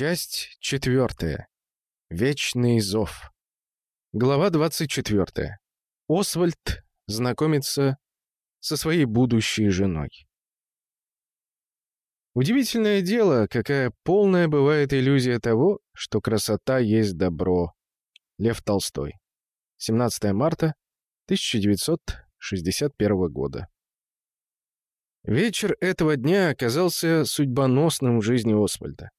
Часть четвертая. Вечный зов. Глава двадцать четвертая. Освальд знакомится со своей будущей женой. Удивительное дело, какая полная бывает иллюзия того, что красота есть добро. Лев Толстой. 17 марта 1961 года. Вечер этого дня оказался судьбоносным в жизни Освальда.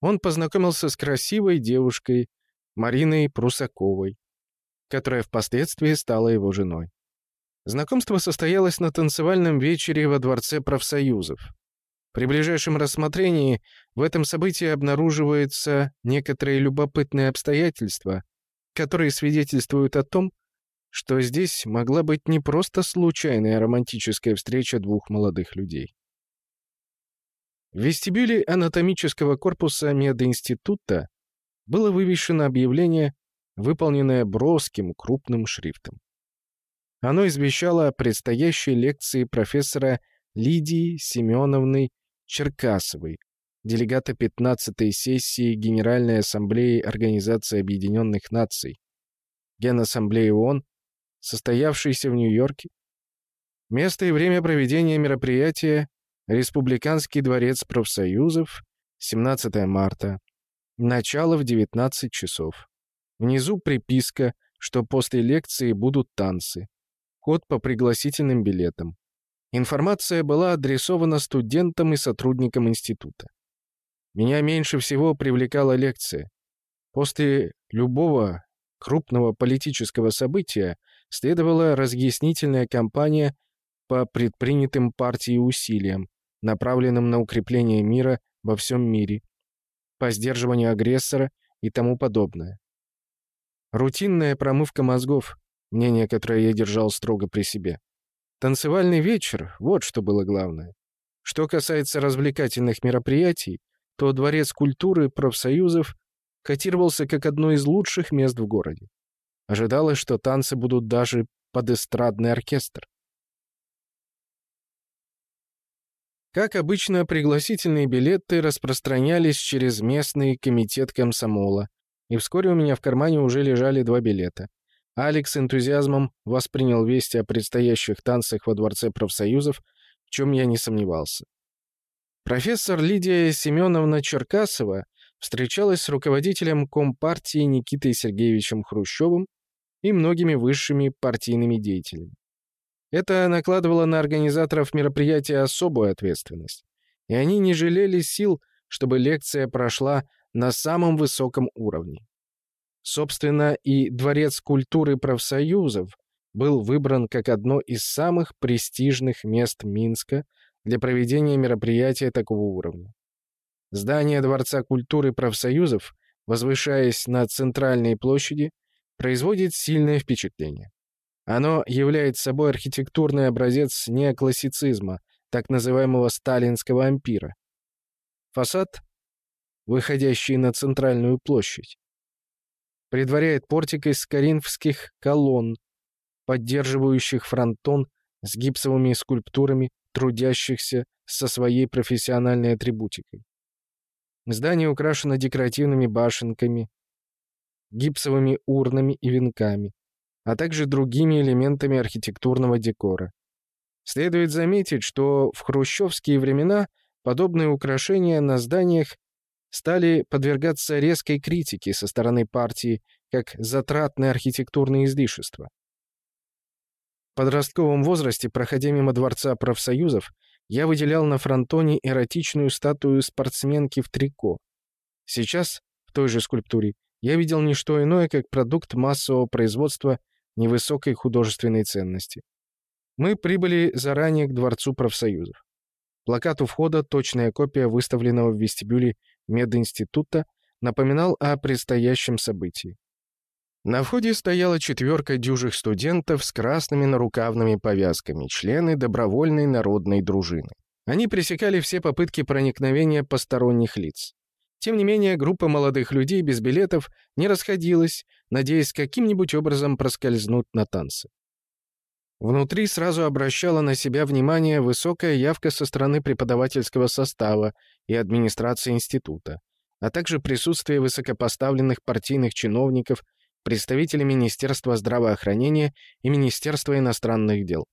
Он познакомился с красивой девушкой Мариной Прусаковой, которая впоследствии стала его женой. Знакомство состоялось на танцевальном вечере во Дворце профсоюзов. При ближайшем рассмотрении в этом событии обнаруживаются некоторые любопытные обстоятельства, которые свидетельствуют о том, что здесь могла быть не просто случайная романтическая встреча двух молодых людей. В вестибюле анатомического корпуса мединститута было вывешено объявление, выполненное броским крупным шрифтом. Оно извещало о предстоящей лекции профессора Лидии Семеновны Черкасовой, делегата 15-й сессии Генеральной Ассамблеи Организации Объединенных Наций, Генассамблеи ООН, состоявшейся в Нью-Йорке. Место и время проведения мероприятия Республиканский дворец профсоюзов, 17 марта. Начало в 19 часов. Внизу приписка, что после лекции будут танцы. Код по пригласительным билетам. Информация была адресована студентам и сотрудникам института. Меня меньше всего привлекала лекция. После любого крупного политического события следовала разъяснительная кампания по предпринятым партией усилиям, направленным на укрепление мира во всем мире, по сдерживанию агрессора и тому подобное. Рутинная промывка мозгов, мнение, которое я держал строго при себе. Танцевальный вечер — вот что было главное. Что касается развлекательных мероприятий, то Дворец культуры профсоюзов котировался как одно из лучших мест в городе. Ожидалось, что танцы будут даже под эстрадный оркестр. Как обычно, пригласительные билеты распространялись через местный комитет комсомола, и вскоре у меня в кармане уже лежали два билета. Алекс с энтузиазмом воспринял вести о предстоящих танцах во Дворце профсоюзов, в чем я не сомневался. Профессор Лидия Семеновна Черкасова встречалась с руководителем Компартии Никитой Сергеевичем Хрущевым и многими высшими партийными деятелями. Это накладывало на организаторов мероприятия особую ответственность, и они не жалели сил, чтобы лекция прошла на самом высоком уровне. Собственно, и Дворец культуры профсоюзов был выбран как одно из самых престижных мест Минска для проведения мероприятия такого уровня. Здание Дворца культуры профсоюзов, возвышаясь на центральной площади, производит сильное впечатление. Оно является собой архитектурный образец неоклассицизма, так называемого сталинского ампира. Фасад, выходящий на центральную площадь, предваряет портик из коринфских колонн, поддерживающих фронтон с гипсовыми скульптурами трудящихся со своей профессиональной атрибутикой. Здание украшено декоративными башенками, гипсовыми урнами и венками а также другими элементами архитектурного декора. Следует заметить, что в хрущевские времена подобные украшения на зданиях стали подвергаться резкой критике со стороны партии как затратное архитектурное излишество. В подростковом возрасте, проходя мимо Дворца профсоюзов, я выделял на фронтоне эротичную статую спортсменки в трико. Сейчас, в той же скульптуре, я видел не что иное, как продукт массового производства невысокой художественной ценности. Мы прибыли заранее к Дворцу профсоюзов. Плакат у входа, точная копия выставленного в вестибюле мединститута, напоминал о предстоящем событии. На входе стояла четверка дюжих студентов с красными нарукавными повязками, члены добровольной народной дружины. Они пресекали все попытки проникновения посторонних лиц. Тем не менее, группа молодых людей без билетов не расходилась, надеясь каким-нибудь образом проскользнуть на танцы. Внутри сразу обращала на себя внимание высокая явка со стороны преподавательского состава и администрации института. а также присутствие высокопоставленных партийных чиновников, представителей Министерства здравоохранения и Министерства иностранных дел.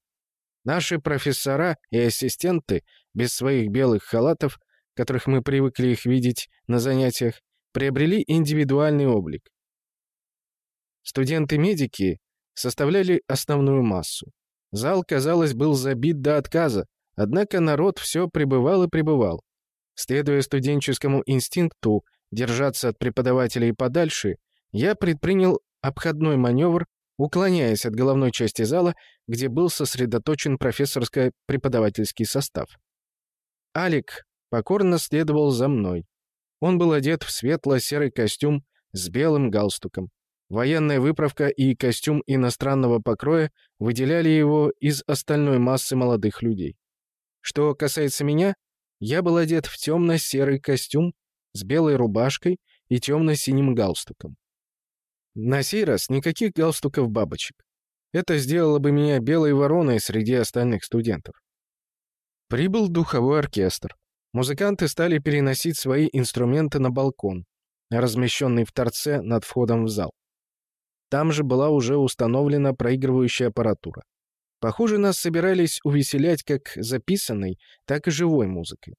Наши профессора и ассистенты без своих белых халатов, которых мы привыкли их видеть на занятиях, приобрели индивидуальный облик. Студенты-медики составляли основную массу. Зал, казалось, был забит до отказа, однако народ все пребывал и пребывал. Следуя студенческому инстинкту держаться от преподавателей подальше, я предпринял обходной маневр, уклоняясь от головной части зала, где был сосредоточен профессорско-преподавательский состав. Алик покорно следовал за мной. Он был одет в светло-серый костюм с белым галстуком. Военная выправка и костюм иностранного покроя выделяли его из остальной массы молодых людей. Что касается меня, я был одет в темно-серый костюм с белой рубашкой и темно-синим галстуком. На сей раз никаких галстуков-бабочек. Это сделало бы меня белой вороной среди остальных студентов. Прибыл духовой оркестр. Музыканты стали переносить свои инструменты на балкон, размещенный в торце над входом в зал. Там же была уже установлена проигрывающая аппаратура. Похоже, нас собирались увеселять как записанной, так и живой музыкой.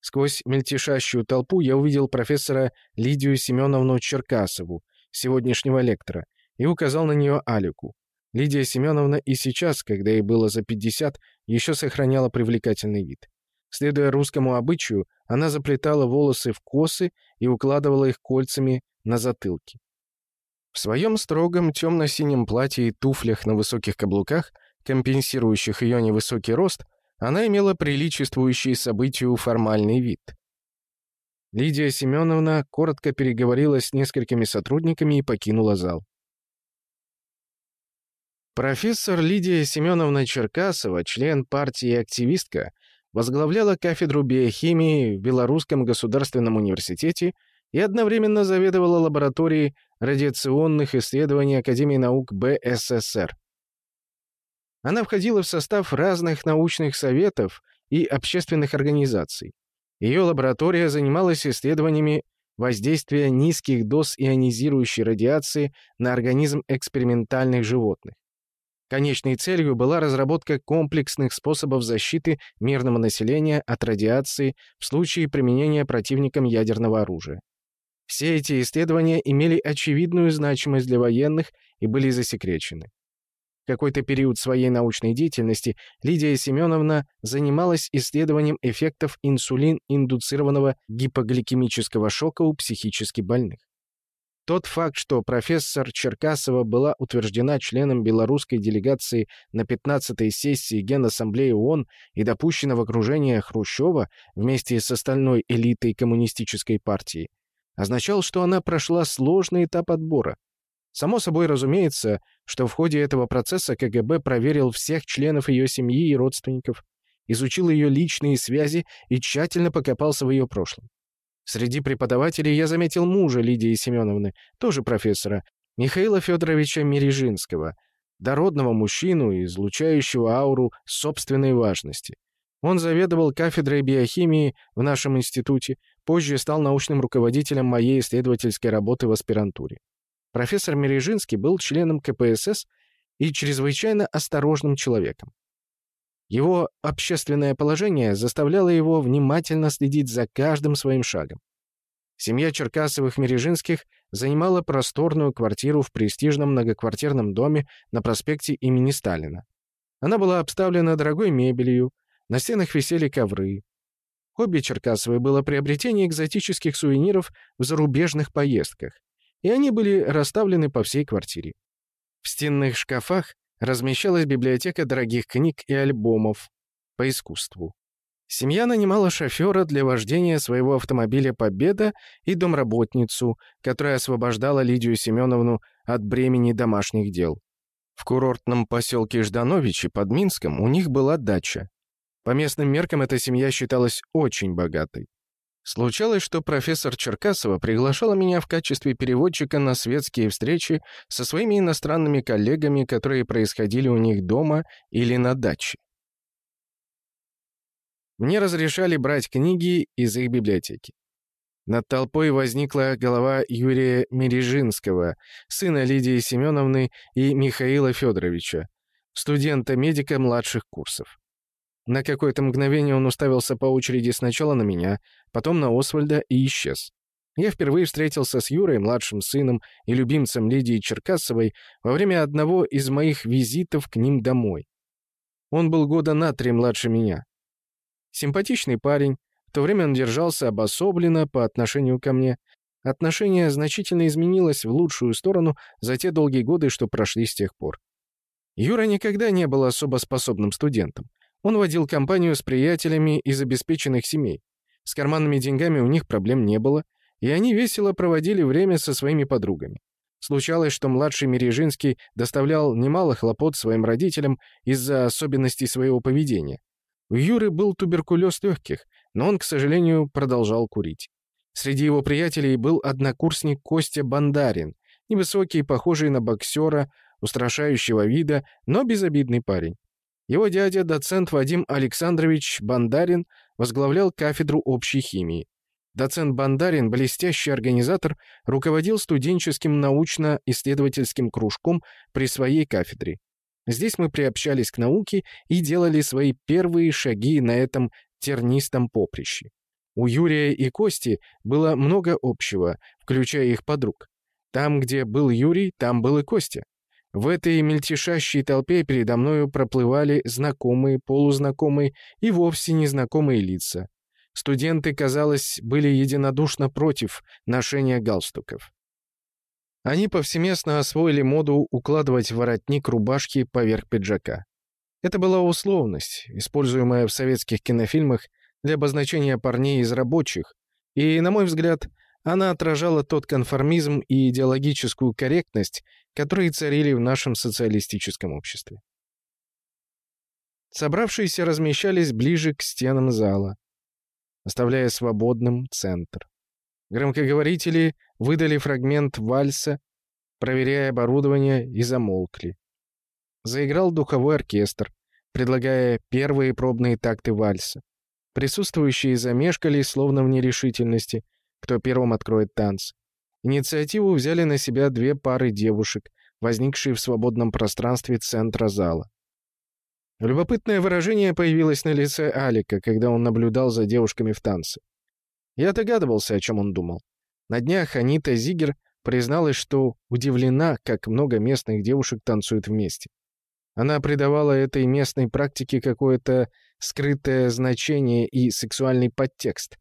Сквозь мельтешащую толпу я увидел профессора Лидию Семеновну Черкасову, сегодняшнего лектора, и указал на нее Алику. Лидия Семеновна и сейчас, когда ей было за 50, еще сохраняла привлекательный вид. Следуя русскому обычаю, она заплетала волосы в косы и укладывала их кольцами на затылке. В своем строгом темно-синем платье и туфлях на высоких каблуках, компенсирующих ее невысокий рост, она имела приличествующий событию формальный вид. Лидия Семеновна коротко переговорила с несколькими сотрудниками и покинула зал. Профессор Лидия Семеновна Черкасова, член партии и активистка, возглавляла кафедру биохимии в Белорусском государственном университете и одновременно заведовала лабораторией радиационных исследований Академии наук БССР. Она входила в состав разных научных советов и общественных организаций. Ее лаборатория занималась исследованиями воздействия низких доз ионизирующей радиации на организм экспериментальных животных. Конечной целью была разработка комплексных способов защиты мирного населения от радиации в случае применения противником ядерного оружия. Все эти исследования имели очевидную значимость для военных и были засекречены. В какой-то период своей научной деятельности Лидия Семеновна занималась исследованием эффектов инсулин-индуцированного гипогликемического шока у психически больных. Тот факт, что профессор Черкасова была утверждена членом белорусской делегации на 15-й сессии Генассамблеи ООН и допущена в окружение Хрущева вместе с остальной элитой коммунистической партии, означал, что она прошла сложный этап отбора. Само собой разумеется, что в ходе этого процесса КГБ проверил всех членов ее семьи и родственников, изучил ее личные связи и тщательно покопался в ее прошлом. Среди преподавателей я заметил мужа Лидии Семеновны, тоже профессора, Михаила Федоровича Мережинского, дородного мужчину, излучающего ауру собственной важности. Он заведовал кафедрой биохимии в нашем институте, позже стал научным руководителем моей исследовательской работы в аспирантуре. Профессор Мережинский был членом КПСС и чрезвычайно осторожным человеком. Его общественное положение заставляло его внимательно следить за каждым своим шагом. Семья Черкасовых-Мережинских занимала просторную квартиру в престижном многоквартирном доме на проспекте имени Сталина. Она была обставлена дорогой мебелью, на стенах висели ковры. Хобби Черкасовой было приобретение экзотических сувениров в зарубежных поездках, и они были расставлены по всей квартире. В стенных шкафах размещалась библиотека дорогих книг и альбомов по искусству. Семья нанимала шофера для вождения своего автомобиля «Победа» и домработницу, которая освобождала Лидию Семеновну от бремени домашних дел. В курортном поселке Ждановичи под Минском у них была дача. По местным меркам эта семья считалась очень богатой. Случалось, что профессор Черкасова приглашала меня в качестве переводчика на светские встречи со своими иностранными коллегами, которые происходили у них дома или на даче. Мне разрешали брать книги из их библиотеки. Над толпой возникла голова Юрия Мережинского, сына Лидии Семеновны и Михаила Федоровича, студента-медика младших курсов. На какое-то мгновение он уставился по очереди сначала на меня, потом на Освальда и исчез. Я впервые встретился с Юрой, младшим сыном и любимцем Лидии Черкасовой, во время одного из моих визитов к ним домой. Он был года на три младше меня. Симпатичный парень, в то время он держался обособленно по отношению ко мне. Отношение значительно изменилось в лучшую сторону за те долгие годы, что прошли с тех пор. Юра никогда не был особо способным студентом. Он водил компанию с приятелями из обеспеченных семей. С карманными деньгами у них проблем не было, и они весело проводили время со своими подругами. Случалось, что младший Мережинский доставлял немало хлопот своим родителям из-за особенностей своего поведения. У Юры был туберкулез легких, но он, к сожалению, продолжал курить. Среди его приятелей был однокурсник Костя Бандарин, невысокий, похожий на боксера, устрашающего вида, но безобидный парень. Его дядя, доцент Вадим Александрович Бандарин, возглавлял кафедру общей химии. Доцент Бандарин, блестящий организатор, руководил студенческим научно-исследовательским кружком при своей кафедре. Здесь мы приобщались к науке и делали свои первые шаги на этом тернистом поприще. У Юрия и Кости было много общего, включая их подруг. Там, где был Юрий, там был и Костя. В этой мельтешащей толпе передо мною проплывали знакомые, полузнакомые и вовсе незнакомые лица. Студенты, казалось, были единодушно против ношения галстуков. Они повсеместно освоили моду укладывать воротник рубашки поверх пиджака. Это была условность, используемая в советских кинофильмах для обозначения парней из рабочих, и, на мой взгляд, она отражала тот конформизм и идеологическую корректность, которые царили в нашем социалистическом обществе. Собравшиеся размещались ближе к стенам зала, оставляя свободным центр. Громкоговорители выдали фрагмент вальса, проверяя оборудование, и замолкли. Заиграл духовой оркестр, предлагая первые пробные такты вальса. Присутствующие замешкали, словно в нерешительности, кто первым откроет танц. Инициативу взяли на себя две пары девушек, возникшие в свободном пространстве центра зала. Любопытное выражение появилось на лице Алика, когда он наблюдал за девушками в танце. Я догадывался, о чем он думал. На днях Анита Зигер призналась, что удивлена, как много местных девушек танцуют вместе. Она придавала этой местной практике какое-то скрытое значение и сексуальный подтекст.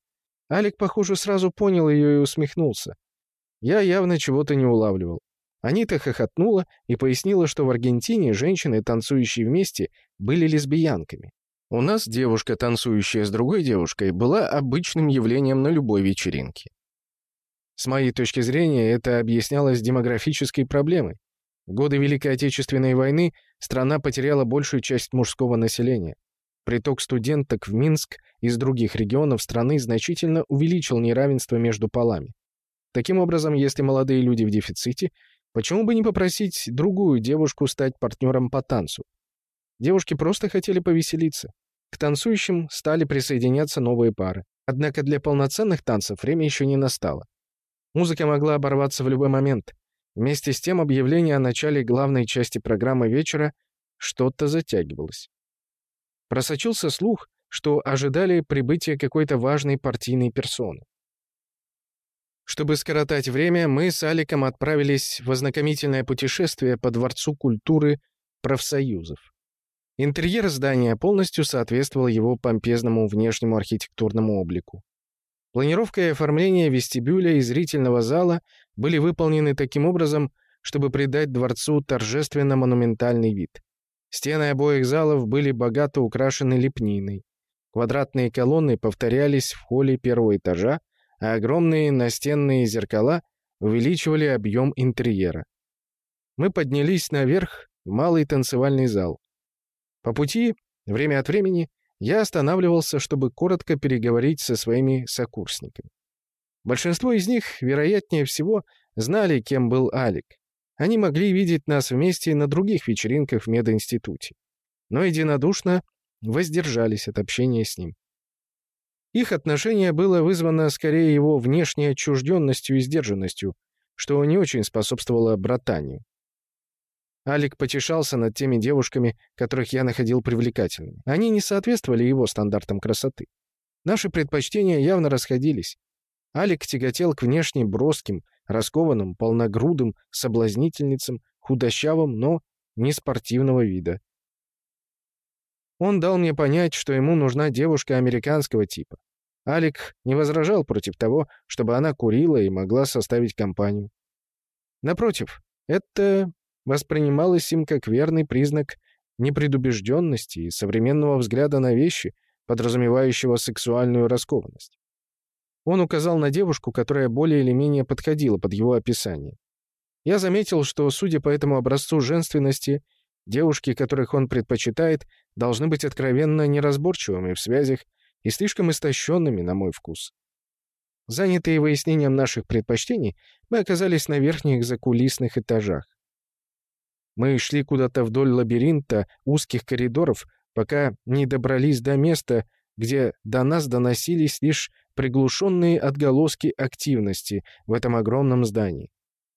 Алик, похоже, сразу понял ее и усмехнулся. Я явно чего-то не улавливал. Анита хохотнула и пояснила, что в Аргентине женщины, танцующие вместе, были лесбиянками. У нас девушка, танцующая с другой девушкой, была обычным явлением на любой вечеринке. С моей точки зрения, это объяснялось демографической проблемой. В годы Великой Отечественной войны страна потеряла большую часть мужского населения. Приток студенток в Минск из других регионов страны значительно увеличил неравенство между полами. Таким образом, если молодые люди в дефиците, почему бы не попросить другую девушку стать партнером по танцу? Девушки просто хотели повеселиться. К танцующим стали присоединяться новые пары. Однако для полноценных танцев время еще не настало. Музыка могла оборваться в любой момент. Вместе с тем объявление о начале главной части программы вечера что-то затягивалось. Просочился слух, что ожидали прибытия какой-то важной партийной персоны. Чтобы скоротать время, мы с Аликом отправились в ознакомительное путешествие по Дворцу культуры профсоюзов. Интерьер здания полностью соответствовал его помпезному внешнему архитектурному облику. Планировка и оформление вестибюля и зрительного зала были выполнены таким образом, чтобы придать дворцу торжественно-монументальный вид. Стены обоих залов были богато украшены лепниной. Квадратные колонны повторялись в холле первого этажа, а огромные настенные зеркала увеличивали объем интерьера. Мы поднялись наверх в малый танцевальный зал. По пути, время от времени, я останавливался, чтобы коротко переговорить со своими сокурсниками. Большинство из них, вероятнее всего, знали, кем был Алик. Они могли видеть нас вместе на других вечеринках в мединституте, но единодушно воздержались от общения с ним. Их отношение было вызвано скорее его внешней отчужденностью и сдержанностью, что не очень способствовало братанию. Алик потешался над теми девушками, которых я находил привлекательными. Они не соответствовали его стандартам красоты. Наши предпочтения явно расходились. Алик тяготел к внешне броским, раскованным, полногрудым, соблазнительницам, худощавым, но не спортивного вида. Он дал мне понять, что ему нужна девушка американского типа. Алик не возражал против того, чтобы она курила и могла составить компанию. Напротив, это воспринималось им как верный признак непредубежденности и современного взгляда на вещи, подразумевающего сексуальную раскованность. Он указал на девушку, которая более или менее подходила под его описание. Я заметил, что, судя по этому образцу женственности, девушки, которых он предпочитает, должны быть откровенно неразборчивыми в связях и слишком истощенными, на мой вкус. Занятые выяснением наших предпочтений, мы оказались на верхних закулисных этажах. Мы шли куда-то вдоль лабиринта узких коридоров, пока не добрались до места, где до нас доносились лишь приглушенные отголоски активности в этом огромном здании.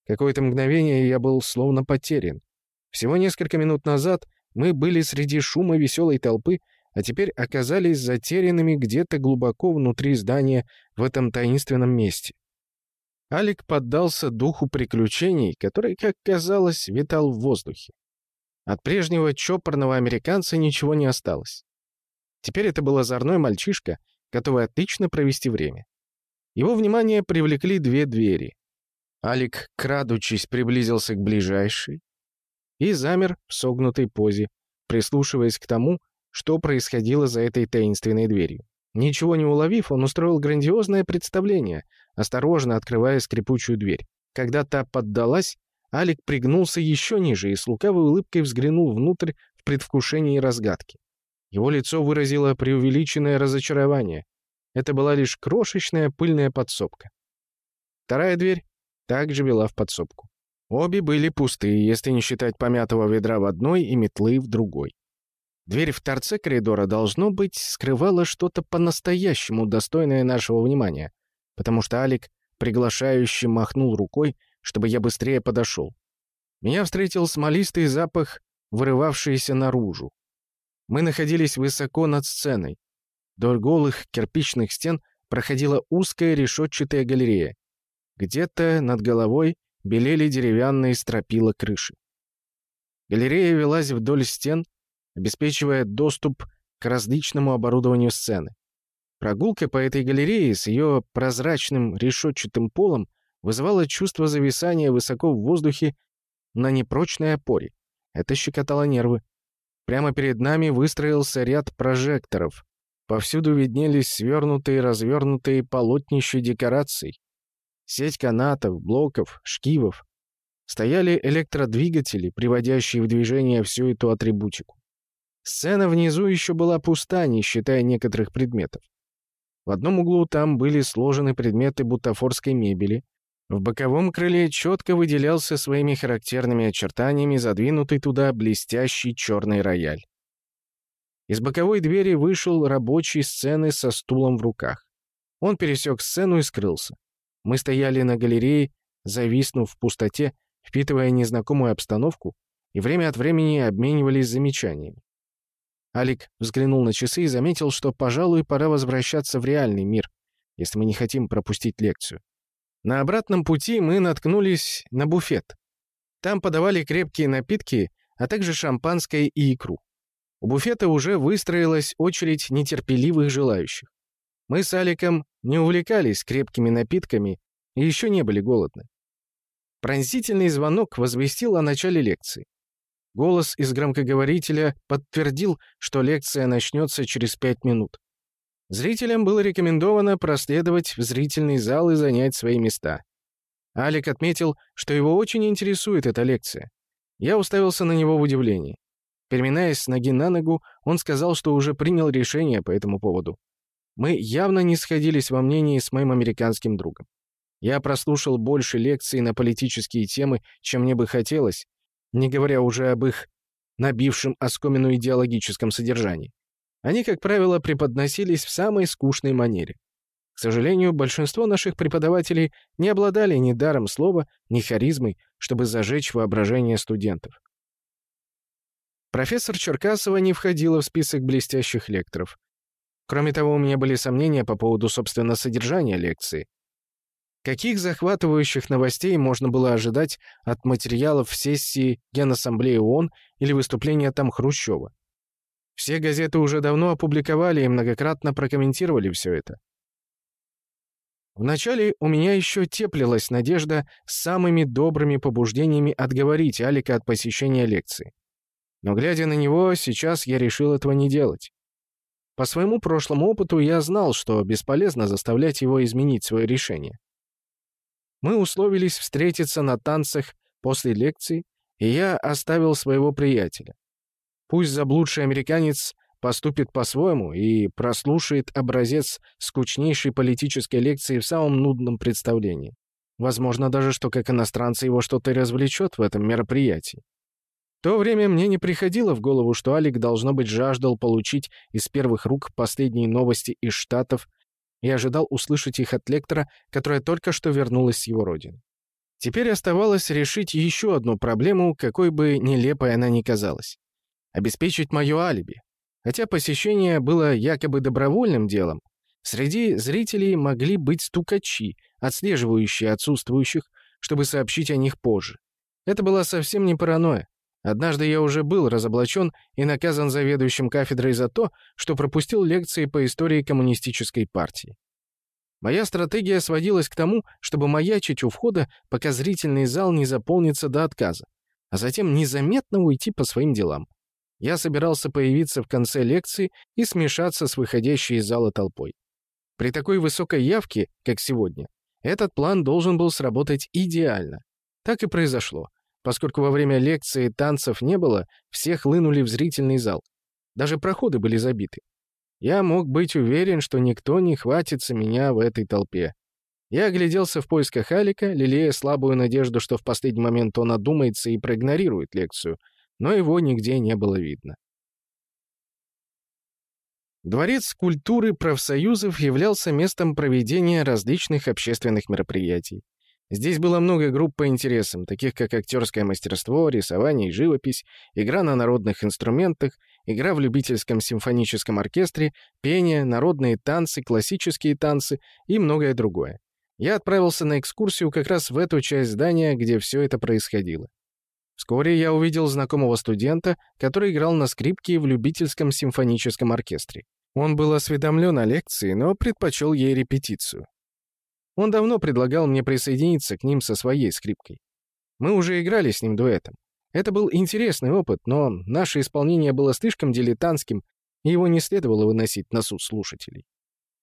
Какое-то мгновение я был словно потерян. Всего несколько минут назад мы были среди шума веселой толпы, а теперь оказались затерянными где-то глубоко внутри здания в этом таинственном месте. Алик поддался духу приключений, который, как казалось, витал в воздухе. От прежнего чопорного американца ничего не осталось. Теперь это был озорной мальчишка, готовый отлично провести время. Его внимание привлекли две двери. Алик, крадучись, приблизился к ближайшей и замер в согнутой позе, прислушиваясь к тому, что происходило за этой таинственной дверью. Ничего не уловив, он устроил грандиозное представление, осторожно открывая скрипучую дверь. Когда та поддалась, Алик пригнулся еще ниже и с лукавой улыбкой взглянул внутрь в предвкушении разгадки. Его лицо выразило преувеличенное разочарование. Это была лишь крошечная пыльная подсобка. Вторая дверь также вела в подсобку. Обе были пустые, если не считать помятого ведра в одной и метлы в другой. Дверь в торце коридора, должно быть, скрывала что-то по-настоящему достойное нашего внимания, потому что Алик приглашающе махнул рукой, чтобы я быстрее подошел. Меня встретил смолистый запах, вырывавшийся наружу. Мы находились высоко над сценой. Вдоль голых кирпичных стен проходила узкая решетчатая галерея. Где-то над головой белели деревянные стропила крыши. Галерея велась вдоль стен, обеспечивая доступ к различному оборудованию сцены. Прогулка по этой галерее с ее прозрачным решетчатым полом вызывала чувство зависания высоко в воздухе на непрочной опоре. Это щекотало нервы. Прямо перед нами выстроился ряд прожекторов. Повсюду виднелись свернутые и развернутые полотнища декораций. Сеть канатов, блоков, шкивов. Стояли электродвигатели, приводящие в движение всю эту атрибутику. Сцена внизу еще была пуста, не считая некоторых предметов. В одном углу там были сложены предметы бутафорской мебели. В боковом крыле четко выделялся своими характерными очертаниями задвинутый туда блестящий черный рояль. Из боковой двери вышел рабочий сцены со стулом в руках. Он пересек сцену и скрылся. Мы стояли на галерее, зависнув в пустоте, впитывая незнакомую обстановку, и время от времени обменивались замечаниями. Алик взглянул на часы и заметил, что, пожалуй, пора возвращаться в реальный мир, если мы не хотим пропустить лекцию. На обратном пути мы наткнулись на буфет. Там подавали крепкие напитки, а также шампанское и икру. У буфета уже выстроилась очередь нетерпеливых желающих. Мы с Аликом не увлекались крепкими напитками и еще не были голодны. Пронзительный звонок возвестил о начале лекции. Голос из громкоговорителя подтвердил, что лекция начнется через пять минут. Зрителям было рекомендовано проследовать в зрительный зал и занять свои места. Алик отметил, что его очень интересует эта лекция. Я уставился на него в удивлении. Переминаясь с ноги на ногу, он сказал, что уже принял решение по этому поводу. Мы явно не сходились во мнении с моим американским другом. Я прослушал больше лекций на политические темы, чем мне бы хотелось, не говоря уже об их набившем оскомину идеологическом содержании. Они, как правило, преподносились в самой скучной манере. К сожалению, большинство наших преподавателей не обладали ни даром слова, ни харизмой, чтобы зажечь воображение студентов. Профессор Черкасова не входила в список блестящих лекторов. Кроме того, у меня были сомнения по поводу, собственно, содержания лекции. Каких захватывающих новостей можно было ожидать от материалов сессии Генассамблеи ООН или выступления там Хрущева? Все газеты уже давно опубликовали и многократно прокомментировали все это. Вначале у меня еще теплилась надежда самыми добрыми побуждениями отговорить Алика от посещения лекции. Но, глядя на него, сейчас я решил этого не делать. По своему прошлому опыту я знал, что бесполезно заставлять его изменить свое решение. Мы условились встретиться на танцах после лекции, и я оставил своего приятеля. Пусть заблудший американец поступит по-своему и прослушает образец скучнейшей политической лекции в самом нудном представлении. Возможно даже, что как иностранца его что-то развлечет в этом мероприятии. В то время мне не приходило в голову, что Алик, должно быть, жаждал получить из первых рук последние новости из Штатов и ожидал услышать их от лектора, которая только что вернулась с его родины. Теперь оставалось решить еще одну проблему, какой бы нелепой она ни казалась. Обеспечить мое алиби. Хотя посещение было якобы добровольным делом, среди зрителей могли быть стукачи, отслеживающие отсутствующих, чтобы сообщить о них позже. Это была совсем не паранойя. Однажды я уже был разоблачен и наказан заведующим кафедрой за то, что пропустил лекции по истории коммунистической партии. Моя стратегия сводилась к тому, чтобы маячить у входа, пока зрительный зал не заполнится до отказа, а затем незаметно уйти по своим делам. Я собирался появиться в конце лекции и смешаться с выходящей из зала толпой. При такой высокой явке, как сегодня, этот план должен был сработать идеально. Так и произошло. Поскольку во время лекции танцев не было, все хлынули в зрительный зал. Даже проходы были забиты. Я мог быть уверен, что никто не хватится меня в этой толпе. Я огляделся в поисках Алика, лелея слабую надежду, что в последний момент он одумается и проигнорирует лекцию, но его нигде не было видно. Дворец культуры профсоюзов являлся местом проведения различных общественных мероприятий. Здесь было много групп по интересам, таких как актерское мастерство, рисование и живопись, игра на народных инструментах, игра в любительском симфоническом оркестре, пение, народные танцы, классические танцы и многое другое. Я отправился на экскурсию как раз в эту часть здания, где все это происходило. Вскоре я увидел знакомого студента, который играл на скрипке в любительском симфоническом оркестре. Он был осведомлен о лекции, но предпочел ей репетицию. Он давно предлагал мне присоединиться к ним со своей скрипкой. Мы уже играли с ним дуэтом. Это был интересный опыт, но наше исполнение было слишком дилетантским, и его не следовало выносить на суд слушателей.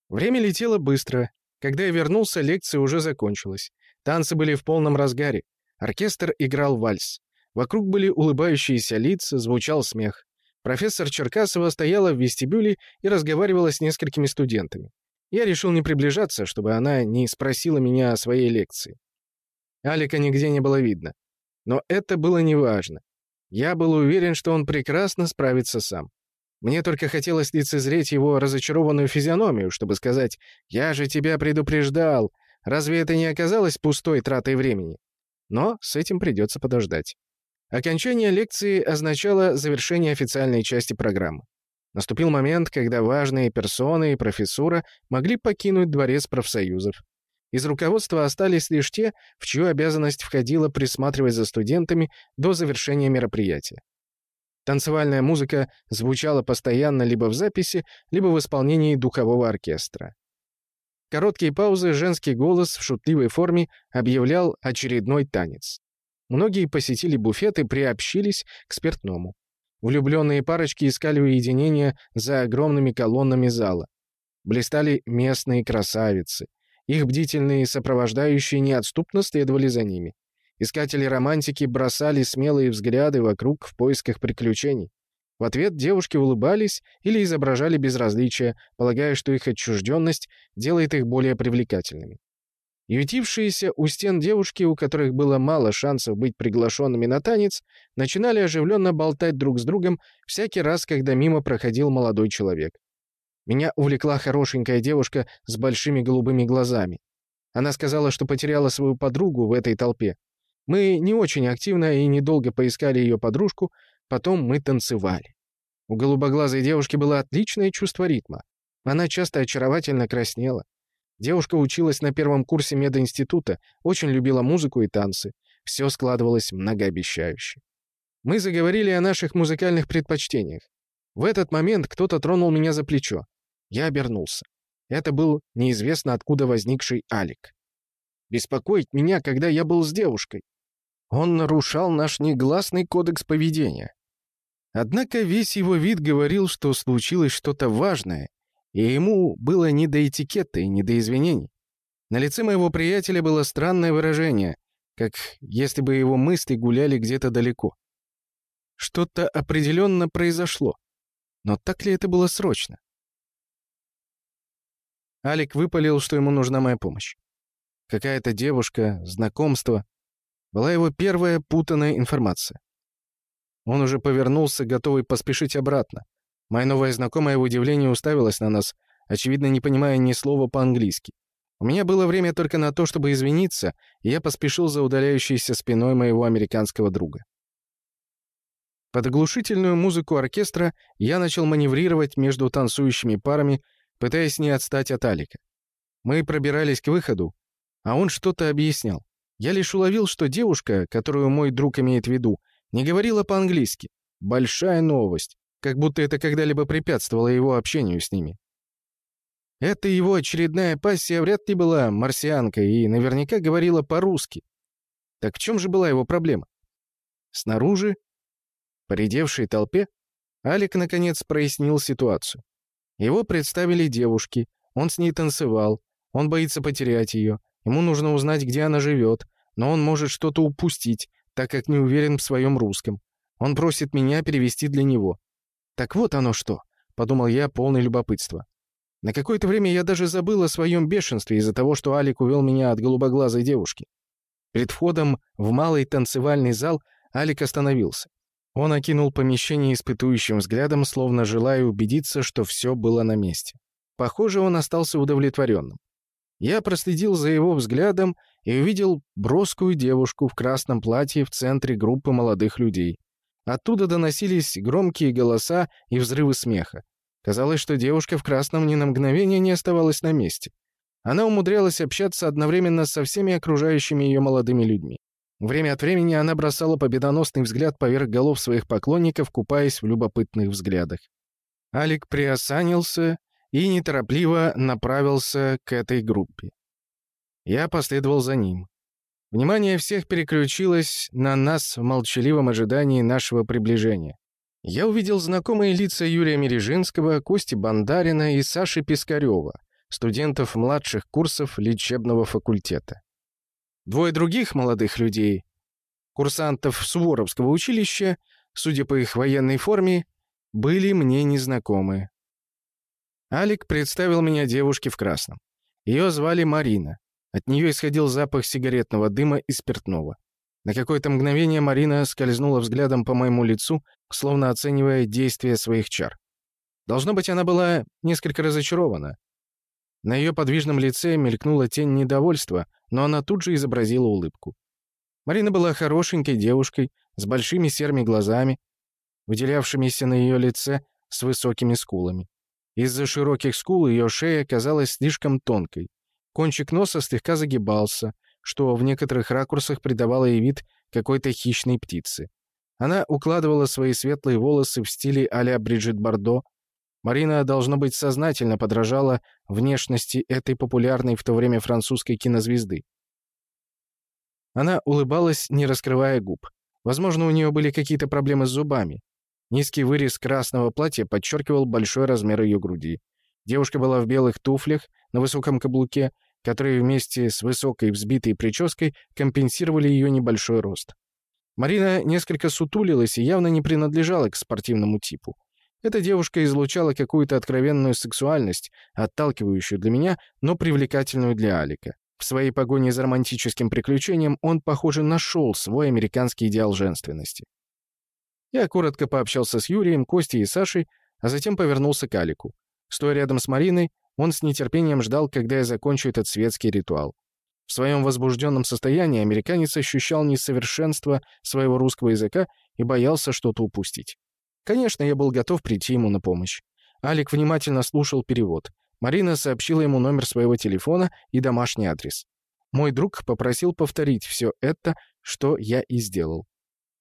Время летело быстро. Когда я вернулся, лекция уже закончилась. Танцы были в полном разгаре. Оркестр играл вальс. Вокруг были улыбающиеся лица, звучал смех. Профессор Черкасова стояла в вестибюле и разговаривала с несколькими студентами. Я решил не приближаться, чтобы она не спросила меня о своей лекции. Алика нигде не было видно. Но это было неважно. Я был уверен, что он прекрасно справится сам. Мне только хотелось лицезреть его разочарованную физиономию, чтобы сказать «Я же тебя предупреждал! Разве это не оказалось пустой тратой времени?» Но с этим придется подождать. Окончание лекции означало завершение официальной части программы. Наступил момент, когда важные персоны и профессура могли покинуть дворец профсоюзов. Из руководства остались лишь те, в чью обязанность входило присматривать за студентами до завершения мероприятия. Танцевальная музыка звучала постоянно либо в записи, либо в исполнении духового оркестра. Короткие паузы женский голос в шутливой форме объявлял очередной танец. Многие посетили буфет и приобщились к спиртному. Влюбленные парочки искали уединения за огромными колоннами зала. Блистали местные красавицы. Их бдительные сопровождающие неотступно следовали за ними. Искатели романтики бросали смелые взгляды вокруг в поисках приключений. В ответ девушки улыбались или изображали безразличие, полагая, что их отчужденность делает их более привлекательными. Ютившиеся у стен девушки, у которых было мало шансов быть приглашенными на танец, начинали оживленно болтать друг с другом всякий раз, когда мимо проходил молодой человек. Меня увлекла хорошенькая девушка с большими голубыми глазами. Она сказала, что потеряла свою подругу в этой толпе. Мы не очень активно и недолго поискали ее подружку, потом мы танцевали. У голубоглазой девушки было отличное чувство ритма. Она часто очаровательно краснела. Девушка училась на первом курсе мединститута, очень любила музыку и танцы. Все складывалось многообещающе. Мы заговорили о наших музыкальных предпочтениях. В этот момент кто-то тронул меня за плечо. Я обернулся. Это был неизвестно откуда возникший Алик. Беспокоить меня, когда я был с девушкой. Он нарушал наш негласный кодекс поведения. Однако весь его вид говорил, что случилось что-то важное, и ему было не до этикета и не до извинений. На лице моего приятеля было странное выражение, как если бы его мысли гуляли где-то далеко. Что-то определенно произошло. Но так ли это было срочно? Алик выпалил, что ему нужна моя помощь. Какая-то девушка, знакомство. Была его первая путанная информация. Он уже повернулся, готовый поспешить обратно. Моя новая знакомая в удивлении уставилась на нас, очевидно, не понимая ни слова по-английски. У меня было время только на то, чтобы извиниться, и я поспешил за удаляющейся спиной моего американского друга. Под оглушительную музыку оркестра я начал маневрировать между танцующими парами, пытаясь не отстать от Алика. Мы пробирались к выходу, а он что-то объяснял. Я лишь уловил, что девушка, которую мой друг имеет в виду, не говорила по-английски. Большая новость как будто это когда-либо препятствовало его общению с ними. Эта его очередная пассия вряд ли была марсианкой и наверняка говорила по-русски. Так в чем же была его проблема? Снаружи, поредевшей толпе, Алик наконец прояснил ситуацию. Его представили девушке, он с ней танцевал, он боится потерять ее, ему нужно узнать, где она живет, но он может что-то упустить, так как не уверен в своем русском. Он просит меня перевести для него. «Так вот оно что», — подумал я, полный любопытства. На какое-то время я даже забыл о своем бешенстве из-за того, что Алик увел меня от голубоглазой девушки. Перед входом в малый танцевальный зал Алик остановился. Он окинул помещение испытующим взглядом, словно желая убедиться, что все было на месте. Похоже, он остался удовлетворенным. Я проследил за его взглядом и увидел броскую девушку в красном платье в центре группы молодых людей. Оттуда доносились громкие голоса и взрывы смеха. Казалось, что девушка в красном ни на мгновение не оставалась на месте. Она умудрялась общаться одновременно со всеми окружающими ее молодыми людьми. Время от времени она бросала победоносный взгляд поверх голов своих поклонников, купаясь в любопытных взглядах. Алик приосанился и неторопливо направился к этой группе. Я последовал за ним. Внимание всех переключилось на нас в молчаливом ожидании нашего приближения. Я увидел знакомые лица Юрия Мережинского, Кости Бандарина и Саши Пискарева, студентов младших курсов лечебного факультета. Двое других молодых людей, курсантов Суворовского училища, судя по их военной форме, были мне незнакомы. Алик представил меня девушке в красном. Ее звали Марина. От нее исходил запах сигаретного дыма и спиртного. На какое-то мгновение Марина скользнула взглядом по моему лицу, словно оценивая действие своих чар. Должно быть, она была несколько разочарована. На ее подвижном лице мелькнула тень недовольства, но она тут же изобразила улыбку. Марина была хорошенькой девушкой, с большими серыми глазами, выделявшимися на ее лице с высокими скулами. Из-за широких скул ее шея казалась слишком тонкой. Кончик носа слегка загибался, что в некоторых ракурсах придавало ей вид какой-то хищной птицы. Она укладывала свои светлые волосы в стиле а-ля Бриджит Бардо. Марина, должно быть, сознательно подражала внешности этой популярной в то время французской кинозвезды. Она улыбалась, не раскрывая губ. Возможно, у нее были какие-то проблемы с зубами. Низкий вырез красного платья подчеркивал большой размер ее груди. Девушка была в белых туфлях на высоком каблуке которые вместе с высокой взбитой прической компенсировали ее небольшой рост. Марина несколько сутулилась и явно не принадлежала к спортивному типу. Эта девушка излучала какую-то откровенную сексуальность, отталкивающую для меня, но привлекательную для Алика. В своей погоне за романтическим приключением он, похоже, нашел свой американский идеал женственности. Я коротко пообщался с Юрием, Костей и Сашей, а затем повернулся к Алику. Стоя рядом с Мариной, он с нетерпением ждал, когда я закончу этот светский ритуал. В своем возбужденном состоянии американец ощущал несовершенство своего русского языка и боялся что-то упустить. Конечно, я был готов прийти ему на помощь. Алик внимательно слушал перевод. Марина сообщила ему номер своего телефона и домашний адрес. Мой друг попросил повторить все это, что я и сделал.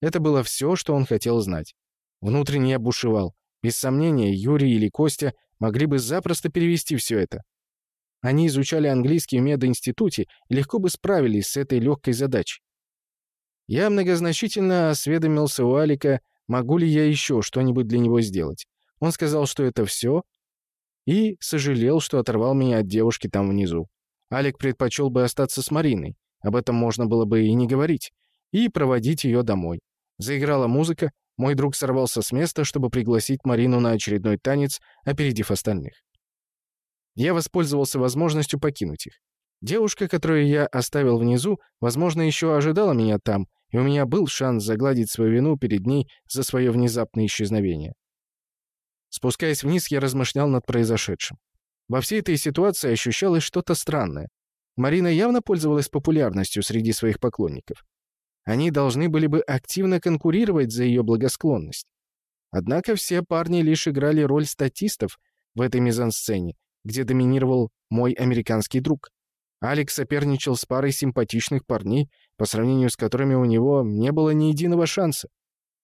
Это было все, что он хотел знать. Внутренне я бушевал. Без сомнения, Юрий или Костя могли бы запросто перевести все это. Они изучали английский в мединституте и легко бы справились с этой легкой задачей. Я многозначительно осведомился у Алика, могу ли я еще что-нибудь для него сделать. Он сказал, что это все, и сожалел, что оторвал меня от девушки там внизу. Алик предпочел бы остаться с Мариной, об этом можно было бы и не говорить, и проводить ее домой. Заиграла музыка, мой друг сорвался с места, чтобы пригласить Марину на очередной танец, опередив остальных. Я воспользовался возможностью покинуть их. Девушка, которую я оставил внизу, возможно, еще ожидала меня там, и у меня был шанс загладить свою вину перед ней за свое внезапное исчезновение. Спускаясь вниз, я размышлял над произошедшим. Во всей этой ситуации ощущалось что-то странное. Марина явно пользовалась популярностью среди своих поклонников. Они должны были бы активно конкурировать за ее благосклонность. Однако все парни лишь играли роль статистов в этой мизансцене, где доминировал мой американский друг. Алекс соперничал с парой симпатичных парней, по сравнению с которыми у него не было ни единого шанса.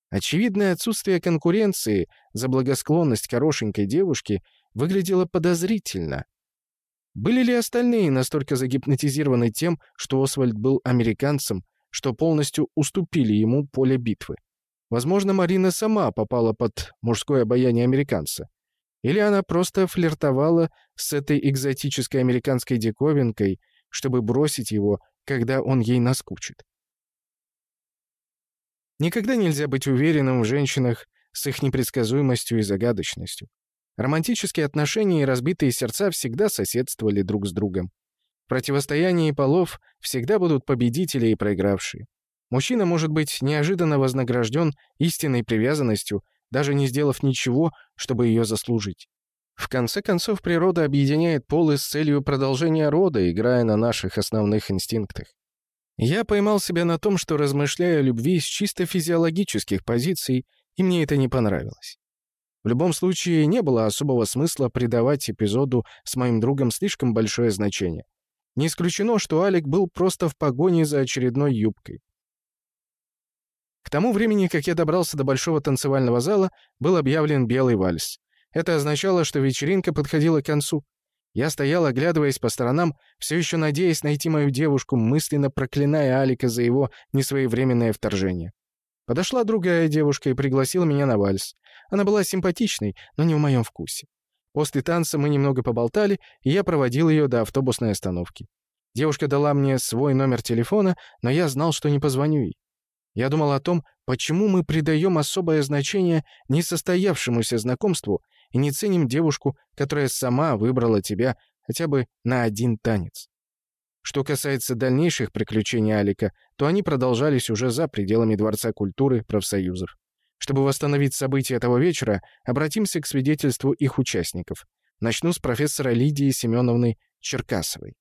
Очевидное отсутствие конкуренции за благосклонность хорошенькой девушки выглядело подозрительно. Были ли остальные настолько загипнотизированы тем, что Освальд был американцем, что полностью уступили ему поле битвы. Возможно, Марина сама попала под мужское обаяние американца. Или она просто флиртовала с этой экзотической американской диковинкой, чтобы бросить его, когда он ей наскучит. Никогда нельзя быть уверенным в женщинах с их непредсказуемостью и загадочностью. Романтические отношения и разбитые сердца всегда соседствовали друг с другом. Противостоянии полов всегда будут победители и проигравшие. Мужчина может быть неожиданно вознагражден истинной привязанностью, даже не сделав ничего, чтобы ее заслужить. В конце концов, природа объединяет полы с целью продолжения рода, играя на наших основных инстинктах. Я поймал себя на том, что размышляю о любви с чисто физиологических позиций, и мне это не понравилось. В любом случае, не было особого смысла придавать эпизоду с моим другом слишком большое значение. Не исключено, что Алик был просто в погоне за очередной юбкой. К тому времени, как я добрался до большого танцевального зала, был объявлен белый вальс. Это означало, что вечеринка подходила к концу. Я стоял, оглядываясь по сторонам, все еще надеясь найти мою девушку, мысленно проклиная Алика за его несвоевременное вторжение. Подошла другая девушка и пригласила меня на вальс. Она была симпатичной, но не в моем вкусе. После танца мы немного поболтали, и я проводил ее до автобусной остановки. Девушка дала мне свой номер телефона, но я знал, что не позвоню ей. Я думал о том, почему мы придаем особое значение несостоявшемуся знакомству и не ценим девушку, которая сама выбрала тебя хотя бы на один танец. Что касается дальнейших приключений Алика, то они продолжались уже за пределами Дворца культуры профсоюзов. Чтобы восстановить события этого вечера, обратимся к свидетельству их участников. Начну с профессора Лидии Семеновны Черкасовой.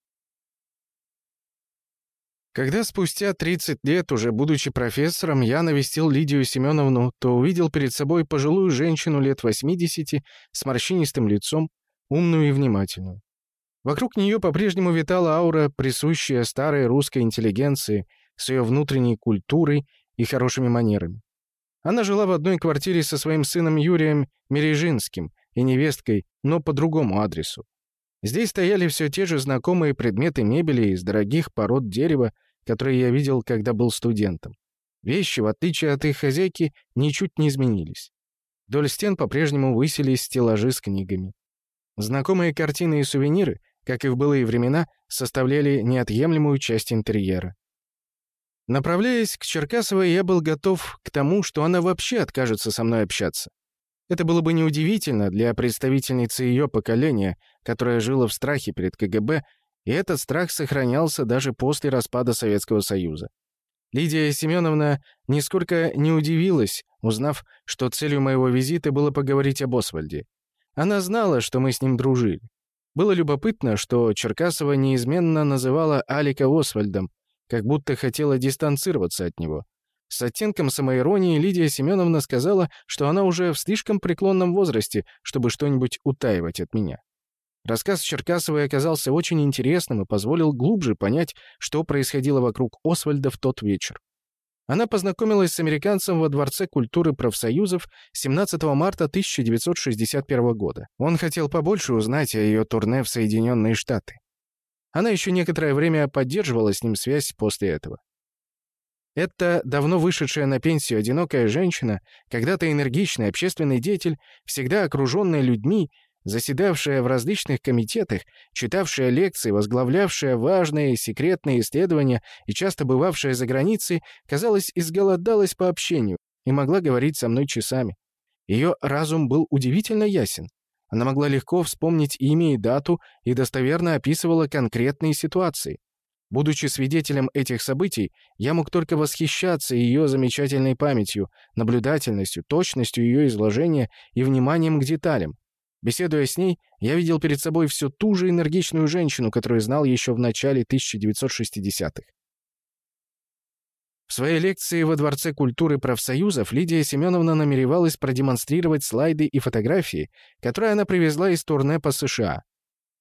Когда спустя 30 лет, уже будучи профессором, я навестил Лидию Семеновну, то увидел перед собой пожилую женщину лет 80 с морщинистым лицом, умную и внимательную. Вокруг нее по-прежнему витала аура, присущая старой русской интеллигенции, с ее внутренней культурой и хорошими манерами. Она жила в одной квартире со своим сыном Юрием Мережинским и невесткой, но по другому адресу. Здесь стояли все те же знакомые предметы мебели из дорогих пород дерева, которые я видел, когда был студентом. Вещи, в отличие от их хозяйки, ничуть не изменились. Вдоль стен по-прежнему высились стеллажи с книгами. Знакомые картины и сувениры, как и в былые времена, составляли неотъемлемую часть интерьера. Направляясь к Черкасовой, я был готов к тому, что она вообще откажется со мной общаться. Это было бы неудивительно для представительницы ее поколения, которая жила в страхе перед КГБ И этот страх сохранялся даже после распада Советского Союза. Лидия Семеновна нисколько не удивилась, узнав, что целью моего визита было поговорить об Освальде. Она знала, что мы с ним дружили. Было любопытно, что Черкасова неизменно называла Алика Освальдом, как будто хотела дистанцироваться от него. С оттенком самоиронии Лидия Семеновна сказала, что она уже в слишком преклонном возрасте, чтобы что-нибудь утаивать от меня. Рассказ Черкасовой оказался очень интересным и позволил глубже понять, что происходило вокруг Освальда в тот вечер. Она познакомилась с американцем во Дворце культуры профсоюзов 17 марта 1961 года. Он хотел побольше узнать о ее турне в Соединенные Штаты. Она еще некоторое время поддерживала с ним связь после этого. Эта давно вышедшая на пенсию одинокая женщина, когда-то энергичный общественный деятель, всегда окруженная людьми, заседавшая в различных комитетах, читавшая лекции, возглавлявшая важные секретные исследования и часто бывавшая за границей, казалось, изголодалась по общению и могла говорить со мной часами. Ее разум был удивительно ясен. Она могла легко вспомнить имя и дату и достоверно описывала конкретные ситуации. Будучи свидетелем этих событий, я мог только восхищаться ее замечательной памятью, наблюдательностью, точностью ее изложения и вниманием к деталям. Беседуя с ней, я видел перед собой всю ту же энергичную женщину, которую знал еще в начале 1960-х. В своей лекции во Дворце культуры профсоюзов Лидия Семеновна намеревалась продемонстрировать слайды и фотографии, которые она привезла из турне по США.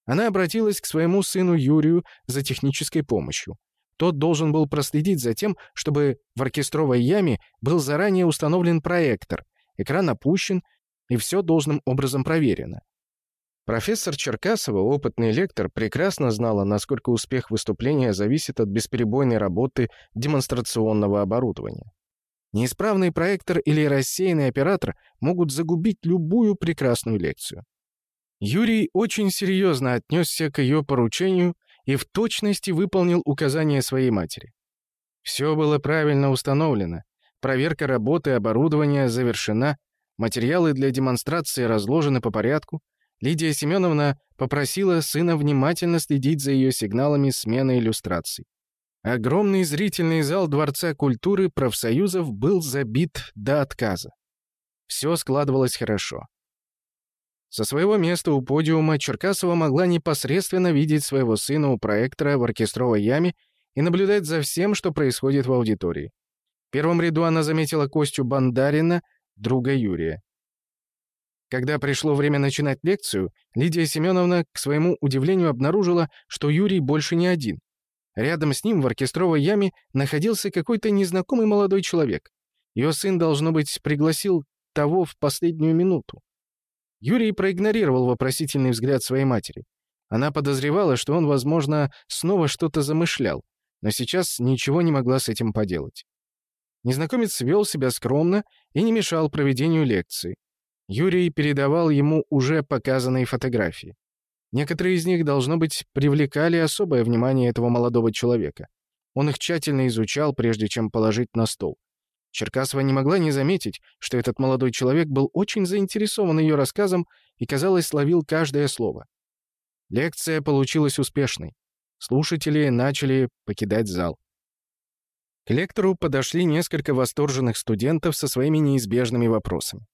Она обратилась к своему сыну Юрию за технической помощью. Тот должен был проследить за тем, чтобы в оркестровой яме был заранее установлен проектор, экран опущен, и все должным образом проверено. Профессор Черкасова, опытный лектор, прекрасно знала, насколько успех выступления зависит от бесперебойной работы демонстрационного оборудования. Неисправный проектор или рассеянный оператор могут загубить любую прекрасную лекцию. Юрий очень серьезно отнесся к ее поручению и в точности выполнил указания своей матери. Все было правильно установлено, проверка работы оборудования завершена, материалы для демонстрации разложены по порядку, Лидия Семеновна попросила сына внимательно следить за ее сигналами смены иллюстраций. Огромный зрительный зал Дворца культуры профсоюзов был забит до отказа. Все складывалось хорошо. Со своего места у подиума Черкасова могла непосредственно видеть своего сына у проектора в оркестровой яме и наблюдать за всем, что происходит в аудитории. В первом ряду она заметила Костю Бандарина, друга Юрия. Когда пришло время начинать лекцию, Лидия Семеновна, к своему удивлению, обнаружила, что Юрий больше не один. Рядом с ним в оркестровой яме находился какой-то незнакомый молодой человек. Ее сын, должно быть, пригласил того в последнюю минуту. Юрий проигнорировал вопросительный взгляд своей матери. Она подозревала, что он, возможно, снова что-то замышлял, но сейчас ничего не могла с этим поделать. Незнакомец вел себя скромно и не мешал проведению лекции. Юрий передавал ему уже показанные фотографии. Некоторые из них, должно быть, привлекали особое внимание этого молодого человека. Он их тщательно изучал, прежде чем положить на стол. Черкасова не могла не заметить, что этот молодой человек был очень заинтересован ее рассказом и, казалось, ловил каждое слово. Лекция получилась успешной. Слушатели начали покидать зал. К лектору подошли несколько восторженных студентов со своими неизбежными вопросами.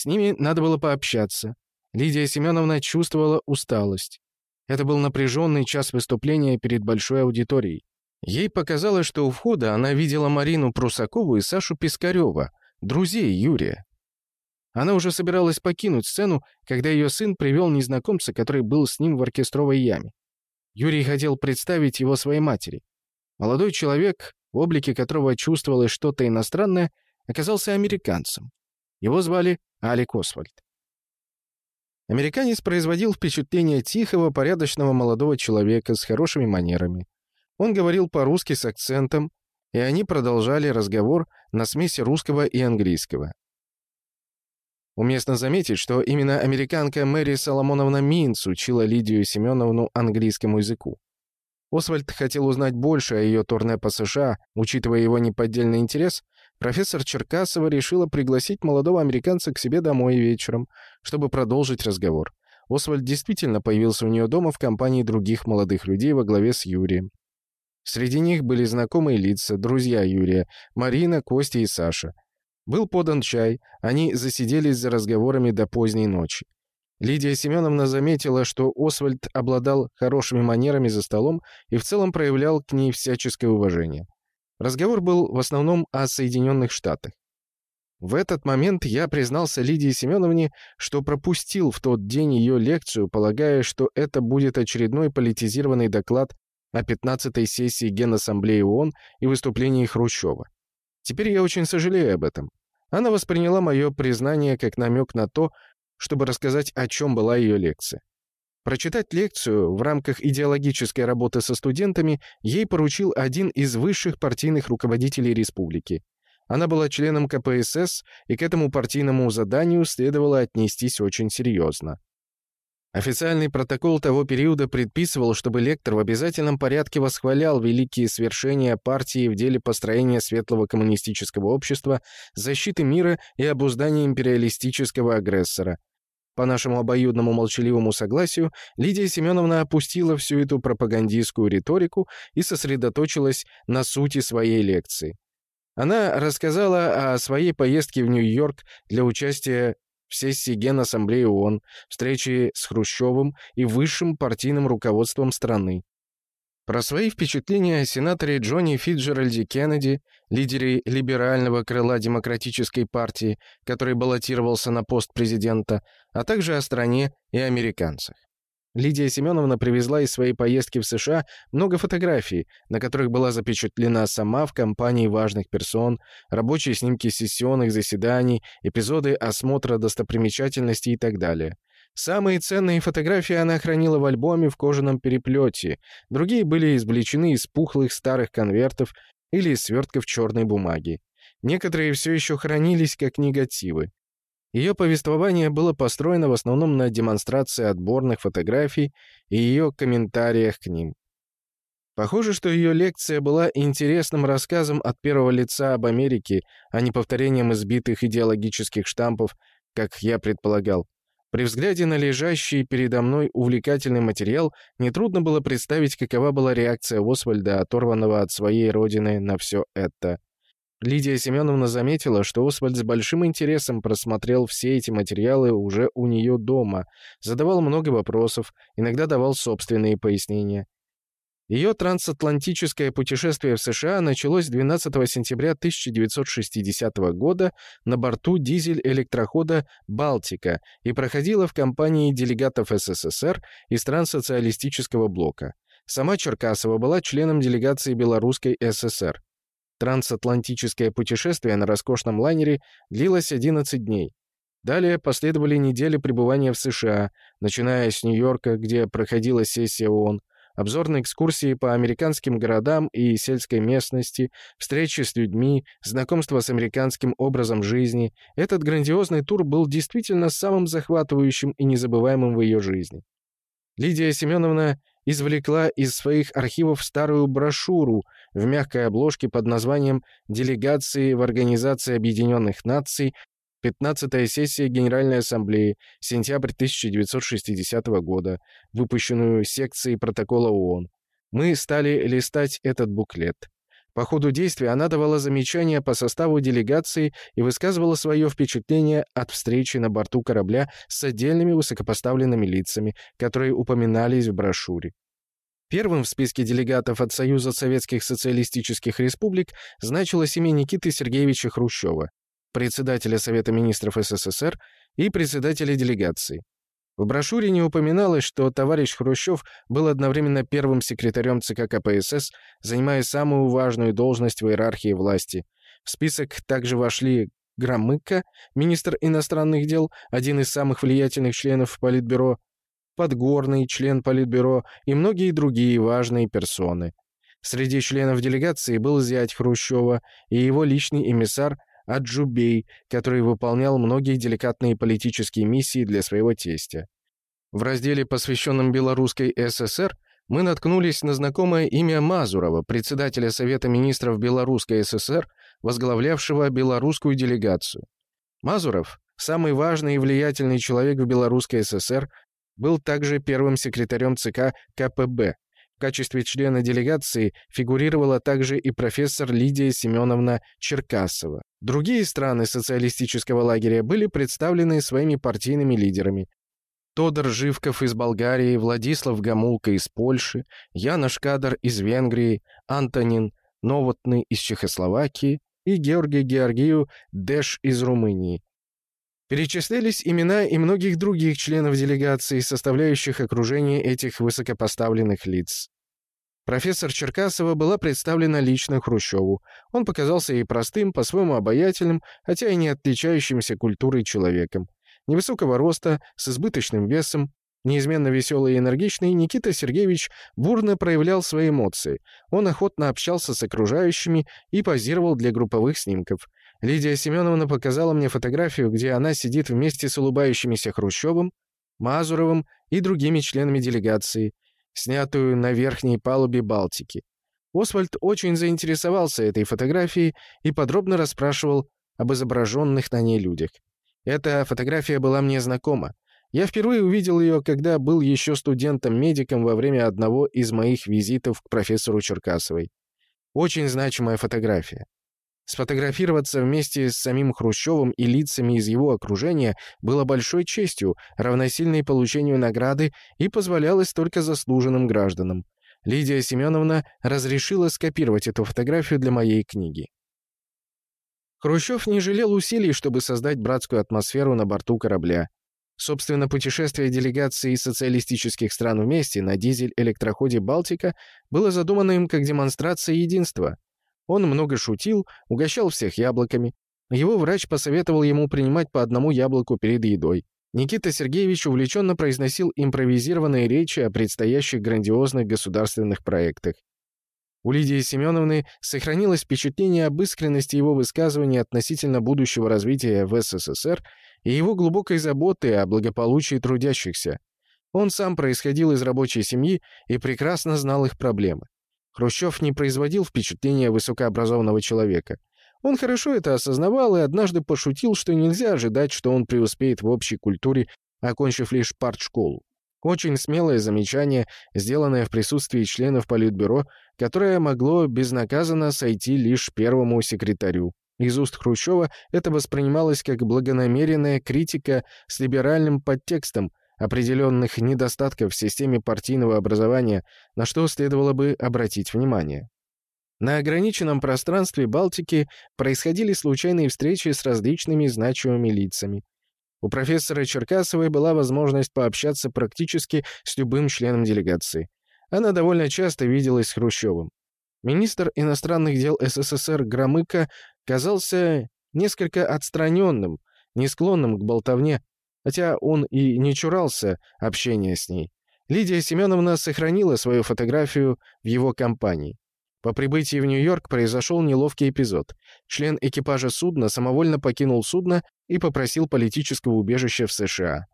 С ними надо было пообщаться. Лидия Семеновна чувствовала усталость. Это был напряженный час выступления перед большой аудиторией. Ей показалось, что у входа она видела Марину Прусакову и Сашу Пискарева, друзей Юрия. Она уже собиралась покинуть сцену, когда ее сын привел незнакомца, который был с ним в оркестровой яме. Юрий хотел представить его своей матери. Молодой человек, в облике которого чувствовалось что-то иностранное, оказался американцем. Его звали Алик Освальд. Американец производил впечатление тихого, порядочного молодого человека с хорошими манерами. Он говорил по-русски с акцентом, и они продолжали разговор на смеси русского и английского. Уместно заметить, что именно американка Мэри Соломоновна Минц учила Лидию Семеновну английскому языку. Освальд хотел узнать больше о ее турне по США, учитывая его неподдельный интерес, профессор Черкасова решила пригласить молодого американца к себе домой вечером, чтобы продолжить разговор. Освальд действительно появился у нее дома в компании других молодых людей во главе с Юрием. Среди них были знакомые лица, друзья Юрия, Марина, Костя и Саша. Был подан чай, они засиделись за разговорами до поздней ночи. Лидия Семеновна заметила, что Освальд обладал хорошими манерами за столом и в целом проявлял к ней всяческое уважение. Разговор был в основном о Соединенных Штатах. В этот момент я признался Лидии Семеновне, что пропустил в тот день ее лекцию, полагая, что это будет очередной политизированный доклад о 15-й сессии Генассамблеи ООН и выступлении Хрущева. Теперь я очень сожалею об этом. Она восприняла мое признание как намек на то, чтобы рассказать, о чем была ее лекция. Прочитать лекцию в рамках идеологической работы со студентами ей поручил один из высших партийных руководителей республики. Она была членом КПСС, и к этому партийному заданию следовало отнестись очень серьезно. Официальный протокол того периода предписывал, чтобы лектор в обязательном порядке восхвалял великие свершения партии в деле построения светлого коммунистического общества, защиты мира и обуздания империалистического агрессора. По нашему обоюдному молчаливому согласию, Лидия Семеновна опустила всю эту пропагандистскую риторику и сосредоточилась на сути своей лекции. Она рассказала о своей поездке в Нью-Йорк для участия в сессии Генассамблеи ООН, встречи с Хрущевым и высшим партийным руководством страны. Про свои впечатления о сенаторе Джонни Фитджеральде Кеннеди, лидере либерального крыла Демократической партии, который баллотировался на пост президента, а также о стране и американцах. Лидия Семеновна привезла из своей поездки в США много фотографий, на которых была запечатлена сама в компании важных персон, рабочие снимки сессионных заседаний, эпизоды осмотра достопримечательностей и так далее. Самые ценные фотографии она хранила в альбоме в кожаном переплете, другие были извлечены из пухлых старых конвертов или из свертков черной бумаги. Некоторые все еще хранились как негативы. Ее повествование было построено в основном на демонстрации отборных фотографий и ее комментариях к ним. Похоже, что ее лекция была интересным рассказом от первого лица об Америке, а не повторением избитых идеологических штампов, как я предполагал. При взгляде на лежащий передо мной увлекательный материал нетрудно было представить, какова была реакция Освальда, оторванного от своей родины, на все это. Лидия Семеновна заметила, что Освальд с большим интересом просмотрел все эти материалы уже у нее дома, задавал много вопросов, иногда давал собственные пояснения. Ее трансатлантическое путешествие в США началось 12 сентября 1960 года на борту дизель-электрохода «Балтика» и проходило в компании делегатов СССР и стран социалистического блока. Сама Черкасова была членом делегации Белорусской ССР. Трансатлантическое путешествие на роскошном лайнере длилось 11 дней. Далее последовали недели пребывания в США, начиная с Нью-Йорка, где проходила сессия ООН, обзорные экскурсии по американским городам и сельской местности, встречи с людьми, знакомство с американским образом жизни. Этот грандиозный тур был действительно самым захватывающим и незабываемым в ее жизни. Лидия Семеновна извлекла из своих архивов старую брошюру в мягкой обложке под названием «Делегации в Организации Объединенных Наций. 15-я сессия Генеральной Ассамблеи. Сентябрь 1960 года», выпущенную секцией протокола ООН. Мы стали листать этот буклет. По ходу действия она давала замечания по составу делегации и высказывала свое впечатление от встречи на борту корабля с отдельными высокопоставленными лицами, которые упоминались в брошюре. Первым в списке делегатов от Союза Советских Социалистических Республик значилось имя Никиты Сергеевича Хрущева, председателя Совета Министров СССР и председателя делегации. В брошюре не упоминалось, что товарищ Хрущев был одновременно первым секретарем ЦК КПСС, занимая самую важную должность в иерархии власти. В список также вошли Громыко, министр иностранных дел, один из самых влиятельных членов Политбюро, Подгорный, член Политбюро и многие другие важные персоны. Среди членов делегации был зять Хрущева и его личный эмиссар Аджубей, который выполнял многие деликатные политические миссии для своего тестя. В разделе, посвященном Белорусской ССР, мы наткнулись на знакомое имя Мазурова, председателя Совета министров Белорусской ССР, возглавлявшего белорусскую делегацию. Мазуров – самый важный и влиятельный человек в Белорусской ССР, был также первым секретарем ЦК КПБ. В качестве члена делегации фигурировала также и профессор Лидия Семеновна Черкасова. Другие страны социалистического лагеря были представлены своими партийными лидерами. Тодор Живков из Болгарии, Владислав Гамулка из Польши, Яна Шкадар из Венгрии, Антонин Новотный из Чехословакии и Георгий Георгию Дэш из Румынии. Перечислялись имена и многих других членов делегации, составляющих окружение этих высокопоставленных лиц. Профессор Черкасова была представлена лично Хрущеву. Он показался ей простым, по-своему обаятельным, хотя и не отличающимся культурой человеком. Невысокого роста, с избыточным весом, неизменно веселый и энергичный, Никита Сергеевич бурно проявлял свои эмоции. Он охотно общался с окружающими и позировал для групповых снимков. Лидия Семеновна показала мне фотографию, где она сидит вместе с улыбающимися Хрущевым, Мазуровым и другими членами делегации, снятую на верхней палубе Балтики. Освальд очень заинтересовался этой фотографией и подробно расспрашивал об изображенных на ней людях. Эта фотография была мне знакома. Я впервые увидел ее, когда был еще студентом-медиком во время одного из моих визитов к профессору Черкасовой. Очень значимая фотография. Сфотографироваться вместе с самим Хрущевым и лицами из его окружения было большой честью, равносильной получению награды и позволялось только заслуженным гражданам. Лидия Семеновна разрешила скопировать эту фотографию для моей книги. Хрущев не жалел усилий, чтобы создать братскую атмосферу на борту корабля. Собственно, путешествие делегации социалистических стран вместе на дизель-электроходе «Балтика» было задумано им как демонстрация единства — он много шутил, угощал всех яблоками. Его врач посоветовал ему принимать по одному яблоку перед едой. Никита Сергеевич увлеченно произносил импровизированные речи о предстоящих грандиозных государственных проектах. У Лидии Семеновны сохранилось впечатление об искренности его высказываний относительно будущего развития в СССР и его глубокой заботы о благополучии трудящихся. Он сам происходил из рабочей семьи и прекрасно знал их проблемы. Хрущев не производил впечатления высокообразованного человека. Он хорошо это осознавал и однажды пошутил, что нельзя ожидать, что он преуспеет в общей культуре, окончив лишь партшколу. Очень смелое замечание, сделанное в присутствии членов Политбюро, которое могло безнаказанно сойти лишь первому секретарю. Из уст Хрущева это воспринималось как благонамеренная критика с либеральным подтекстом, определенных недостатков в системе партийного образования, на что следовало бы обратить внимание. На ограниченном пространстве Балтики происходили случайные встречи с различными значимыми лицами. У профессора Черкасовой была возможность пообщаться практически с любым членом делегации. Она довольно часто виделась с Хрущевым. Министр иностранных дел СССР Громыко казался несколько отстраненным, не склонным к болтовне, хотя он и не чурался общения с ней. Лидия Семеновна сохранила свою фотографию в его компании. По прибытии в Нью-Йорк произошел неловкий эпизод. Член экипажа судна самовольно покинул судно и попросил политического убежища в США.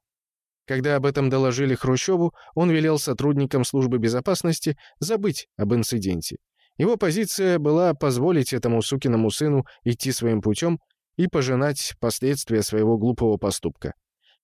Когда об этом доложили Хрущеву, он велел сотрудникам службы безопасности забыть об инциденте. Его позиция была позволить этому сукиному сыну идти своим путем и пожинать последствия своего глупого поступка.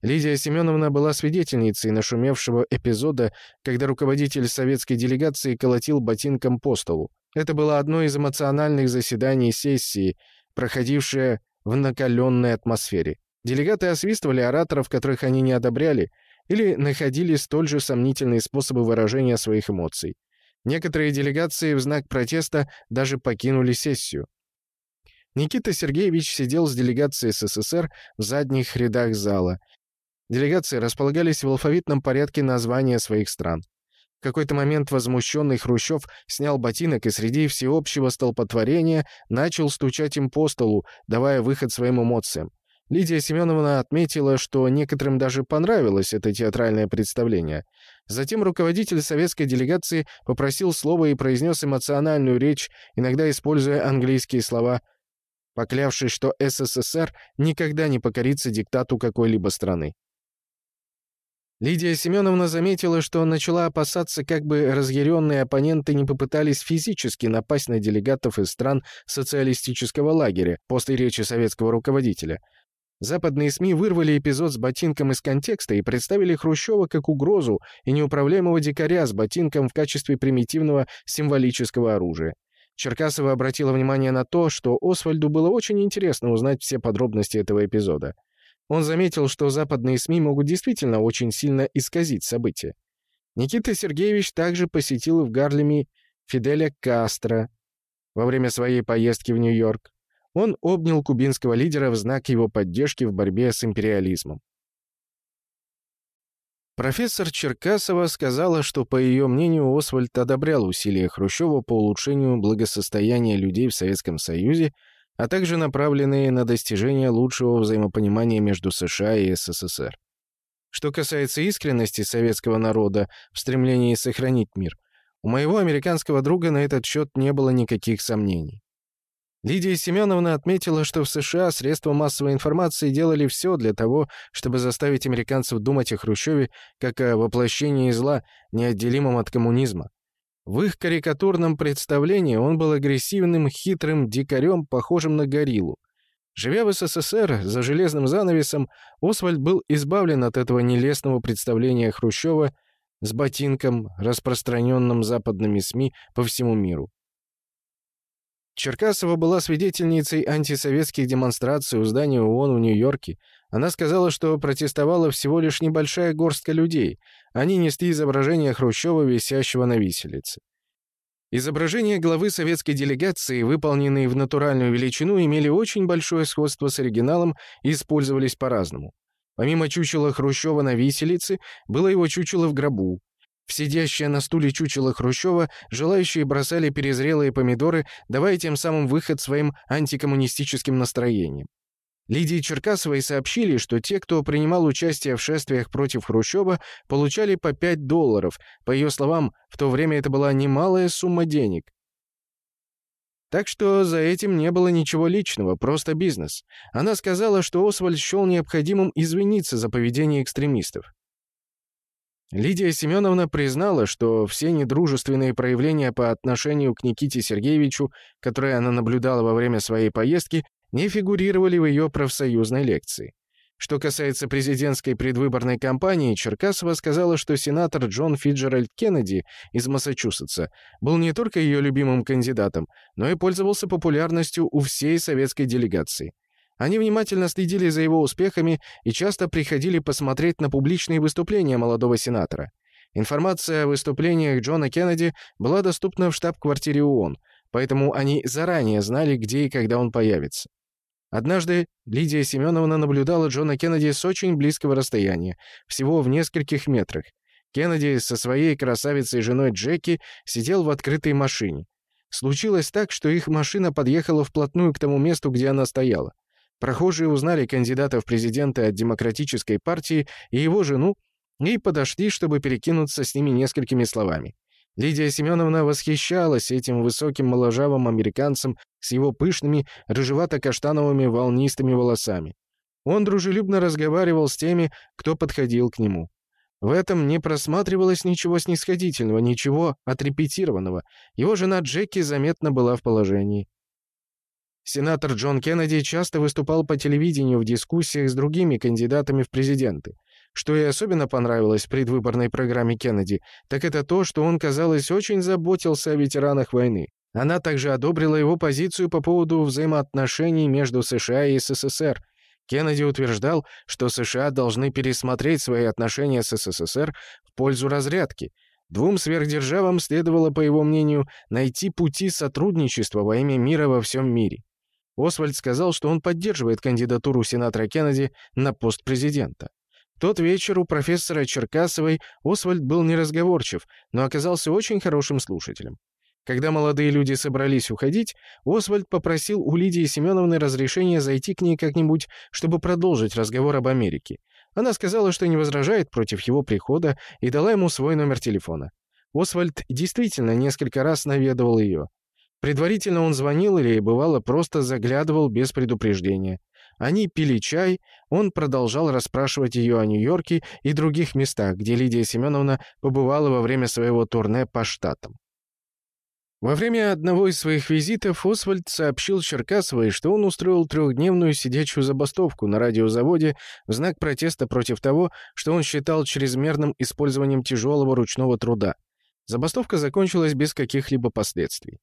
Лидия Семеновна была свидетельницей нашумевшего эпизода, когда руководитель советской делегации колотил ботинком по столу. Это было одно из эмоциональных заседаний сессии, проходившее в накаленной атмосфере. Делегаты освистывали ораторов, которых они не одобряли, или находили столь же сомнительные способы выражения своих эмоций. Некоторые делегации в знак протеста даже покинули сессию. Никита Сергеевич сидел с делегацией СССР в задних рядах зала Делегации располагались в алфавитном порядке названия своих стран. В какой-то момент возмущенный Хрущев снял ботинок и среди всеобщего столпотворения начал стучать им по столу, давая выход своим эмоциям. Лидия Семеновна отметила, что некоторым даже понравилось это театральное представление. Затем руководитель советской делегации попросил слова и произнес эмоциональную речь, иногда используя английские слова, поклявшись, что СССР никогда не покорится диктату какой-либо страны. Лидия Семеновна заметила, что начала опасаться, как бы разъяренные оппоненты не попытались физически напасть на делегатов из стран социалистического лагеря после речи советского руководителя. Западные СМИ вырвали эпизод с ботинком из контекста и представили Хрущева как угрозу и неуправляемого дикаря с ботинком в качестве примитивного символического оружия. Черкасова обратила внимание на то, что Освальду было очень интересно узнать все подробности этого эпизода. Он заметил, что западные СМИ могут действительно очень сильно исказить события. Никита Сергеевич также посетил в Гарлеме Фиделя Кастро во время своей поездки в Нью-Йорк. Он обнял кубинского лидера в знак его поддержки в борьбе с империализмом. Профессор Черкасова сказала, что, по ее мнению, Освальд одобрял усилия Хрущева по улучшению благосостояния людей в Советском Союзе, а также направленные на достижение лучшего взаимопонимания между США и СССР. Что касается искренности советского народа в стремлении сохранить мир, у моего американского друга на этот счет не было никаких сомнений. Лидия Семеновна отметила, что в США средства массовой информации делали все для того, чтобы заставить американцев думать о Хрущеве как о воплощении зла, неотделимом от коммунизма. В их карикатурном представлении он был агрессивным, хитрым дикарем, похожим на гориллу. Живя в СССР за железным занавесом, Освальд был избавлен от этого нелестного представления Хрущева с ботинком, распространенным западными СМИ по всему миру. Черкасова была свидетельницей антисоветских демонстраций у здания ООН в Нью-Йорке. Она сказала, что протестовала всего лишь небольшая горстка людей. Они несли изображение Хрущева, висящего на виселице. Изображения главы советской делегации, выполненные в натуральную величину, имели очень большое сходство с оригиналом и использовались по-разному. Помимо чучела Хрущева на виселице, было его чучело в гробу. В сидящее на стуле чучело Хрущева желающие бросали перезрелые помидоры, давая тем самым выход своим антикоммунистическим настроениям. Лидии Черкасовой сообщили, что те, кто принимал участие в шествиях против Хрущева, получали по 5 долларов. По ее словам, в то время это была немалая сумма денег. Так что за этим не было ничего личного, просто бизнес. Она сказала, что Освальд счел необходимым извиниться за поведение экстремистов. Лидия Семеновна признала, что все недружественные проявления по отношению к Никите Сергеевичу, которые она наблюдала во время своей поездки, не фигурировали в ее профсоюзной лекции. Что касается президентской предвыборной кампании, Черкасова сказала, что сенатор Джон Фиджеральд Кеннеди из Массачусетса был не только ее любимым кандидатом, но и пользовался популярностью у всей советской делегации. Они внимательно следили за его успехами и часто приходили посмотреть на публичные выступления молодого сенатора. Информация о выступлениях Джона Кеннеди была доступна в штаб-квартире ООН, поэтому они заранее знали, где и когда он появится. Однажды Лидия Семеновна наблюдала Джона Кеннеди с очень близкого расстояния, всего в нескольких метрах. Кеннеди со своей красавицей женой Джеки сидел в открытой машине. Случилось так, что их машина подъехала вплотную к тому месту, где она стояла. Прохожие узнали кандидата в президенты от Демократической партии и его жену и подошли, чтобы перекинуться с ними несколькими словами. Лидия Семеновна восхищалась этим высоким моложавым американцем с его пышными, рыжевато-каштановыми волнистыми волосами. Он дружелюбно разговаривал с теми, кто подходил к нему. В этом не просматривалось ничего снисходительного, ничего отрепетированного. Его жена Джеки заметно была в положении. Сенатор Джон Кеннеди часто выступал по телевидению в дискуссиях с другими кандидатами в президенты. Что и особенно понравилось в предвыборной программе Кеннеди, так это то, что он, казалось, очень заботился о ветеранах войны. Она также одобрила его позицию по поводу взаимоотношений между США и СССР. Кеннеди утверждал, что США должны пересмотреть свои отношения с СССР в пользу разрядки. Двум сверхдержавам следовало, по его мнению, найти пути сотрудничества во имя мира во всем мире. Освальд сказал, что он поддерживает кандидатуру сенатора Кеннеди на пост президента. Тот вечер у профессора Черкасовой Освальд был неразговорчив, но оказался очень хорошим слушателем. Когда молодые люди собрались уходить, Освальд попросил у Лидии Семеновны разрешения зайти к ней как-нибудь, чтобы продолжить разговор об Америке. Она сказала, что не возражает против его прихода и дала ему свой номер телефона. Освальд действительно несколько раз наведывал ее. Предварительно он звонил или, бывало, просто заглядывал без предупреждения. Они пили чай, он продолжал расспрашивать ее о Нью-Йорке и других местах, где Лидия Семеновна побывала во время своего турне по штатам. Во время одного из своих визитов Освальд сообщил Черкасовой, что он устроил трехдневную сидячую забастовку на радиозаводе в знак протеста против того, что он считал чрезмерным использованием тяжелого ручного труда. Забастовка закончилась без каких-либо последствий.